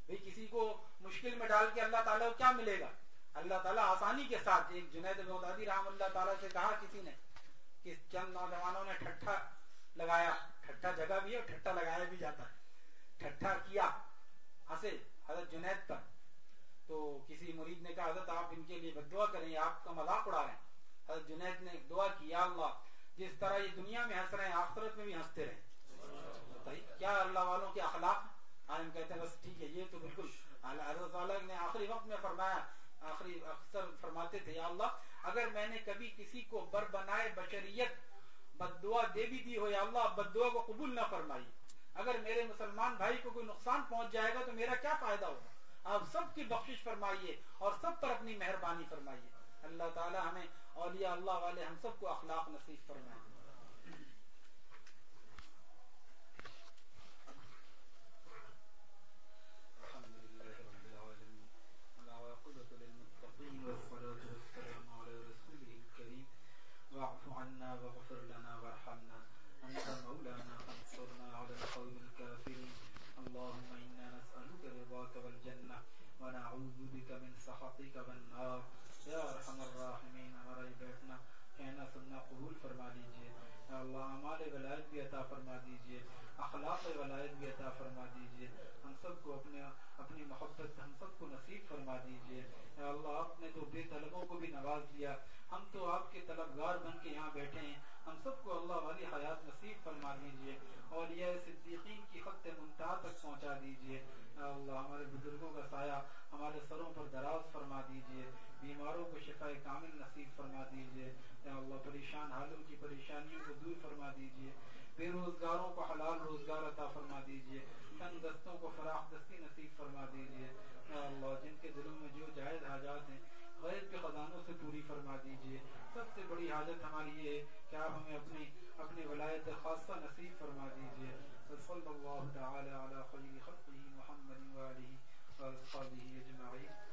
بھئی کسی کو مشکل میں ڈال کے اللہ تعالیٰ کو کیا ملے گا؟ اللہ تعالیٰ آسانی کے ساتھ، ایک جنید بغدادی رحم اللہ تعالیٰ سے کہا کسی نے کہ چند نوجوانوں نے ٹھٹھا لگایا، ٹھٹھا جگہ بھی ہے اور ٹھٹھا لگایا بھی جاتا ہے۔ ٹھٹھا کیا؟ ہنسے حضرت جنید پر۔ تو کسی مرید نے کہا، حضرت آپ ان کے لیے بدعا کریں، آپ کا مذاق اڑا رہے ہیں۔ حضرت جنید نے دعا کی، یا اللہ، جس طرح یہ دنیا میں ہنس رہے ہیں آخرت میں بھی ہنستے رہے کیا اللہ والوں کے اخلاق؟ ہم کہتے ہیں، بس ٹھیک ہے، یہ تو بالکل۔ حضرت نے آخری وقت میں فرمایا آخری اکثر فرماتے تھے، یا اللہ، اگر میں نے کبھی کسی کو بر بنائے بشریت بد دعا دے بھی دی ہو، یا اللہ بد دعا کو قبول نہ فرمائی اگر میرے مسلمان بھائی کو کوئی نقصان پہنچ جائے گا تو میرا کیا فائدہ ہوگا؟ آپ سب کی بخشش فرمائیے اور سب پر اپنی مہربانی فرمائیے۔ اللہ تعالی ہمیں اولیاء اللہ والے ہم سب کو اخلاق نصیب فرمائے۔ عنا واغفر لنا وارحمنا. انت مولانا، فانصرنا على القوم الكافرين. اللهم انا نسالك رضاك والجنه ونعوذ بك من سخطك والنار. یا ارحم الراحمین ہمارا یہ بیٹھنا، کہنا، سننا قبول فرما دیجیے اللہ، ہمارے ولایت بھی عطا فرما دیجیے، اخلاق ولایت بھی عطا فرما دیجیے. ہم سب کو اپنے، اپنی محبت، ہم سب کو نصیب فرما دیجیے. اللہ، آپ نے تو بے طلبوں کو بھی نواز دیا ہم تو آپ کے طلبگار بن کے یہاں بیٹھے ہیں۔ ہم سب کو اللہ والی حیات نصیب فرما دیجیے اور یہ صدیقین کی خط منتہا تک پہنچا دیجیے اللہ، ہمارے بزرگوں کا سایہ ہمارے سروں پر دراز فرما دیجیے بیماروں کو شفا کامل نصیب فرما دیجیے یا اللہ، پریشان، حالوں کی پریشانیوں کو دور فرما دیجیے بے روزگاروں کو حلال روزگار عطا فرما دیجیے تنگ دستوں کو فراخ دستی نصیب فرما دیجیے یا اللہ، جن کے دلوں میں جو جائز حاجات ہیں غیر کے خزانوں سے پوری فرما دیجیے سب سے بڑی حاجت ہماری یہ ہے کہ آپ ہمیں اپنی اپنی ولایت خاصہ نصیب فرما دیجیے صلی اللہ تعالی علی خیر خلقہ محمد و علیہ وآلہ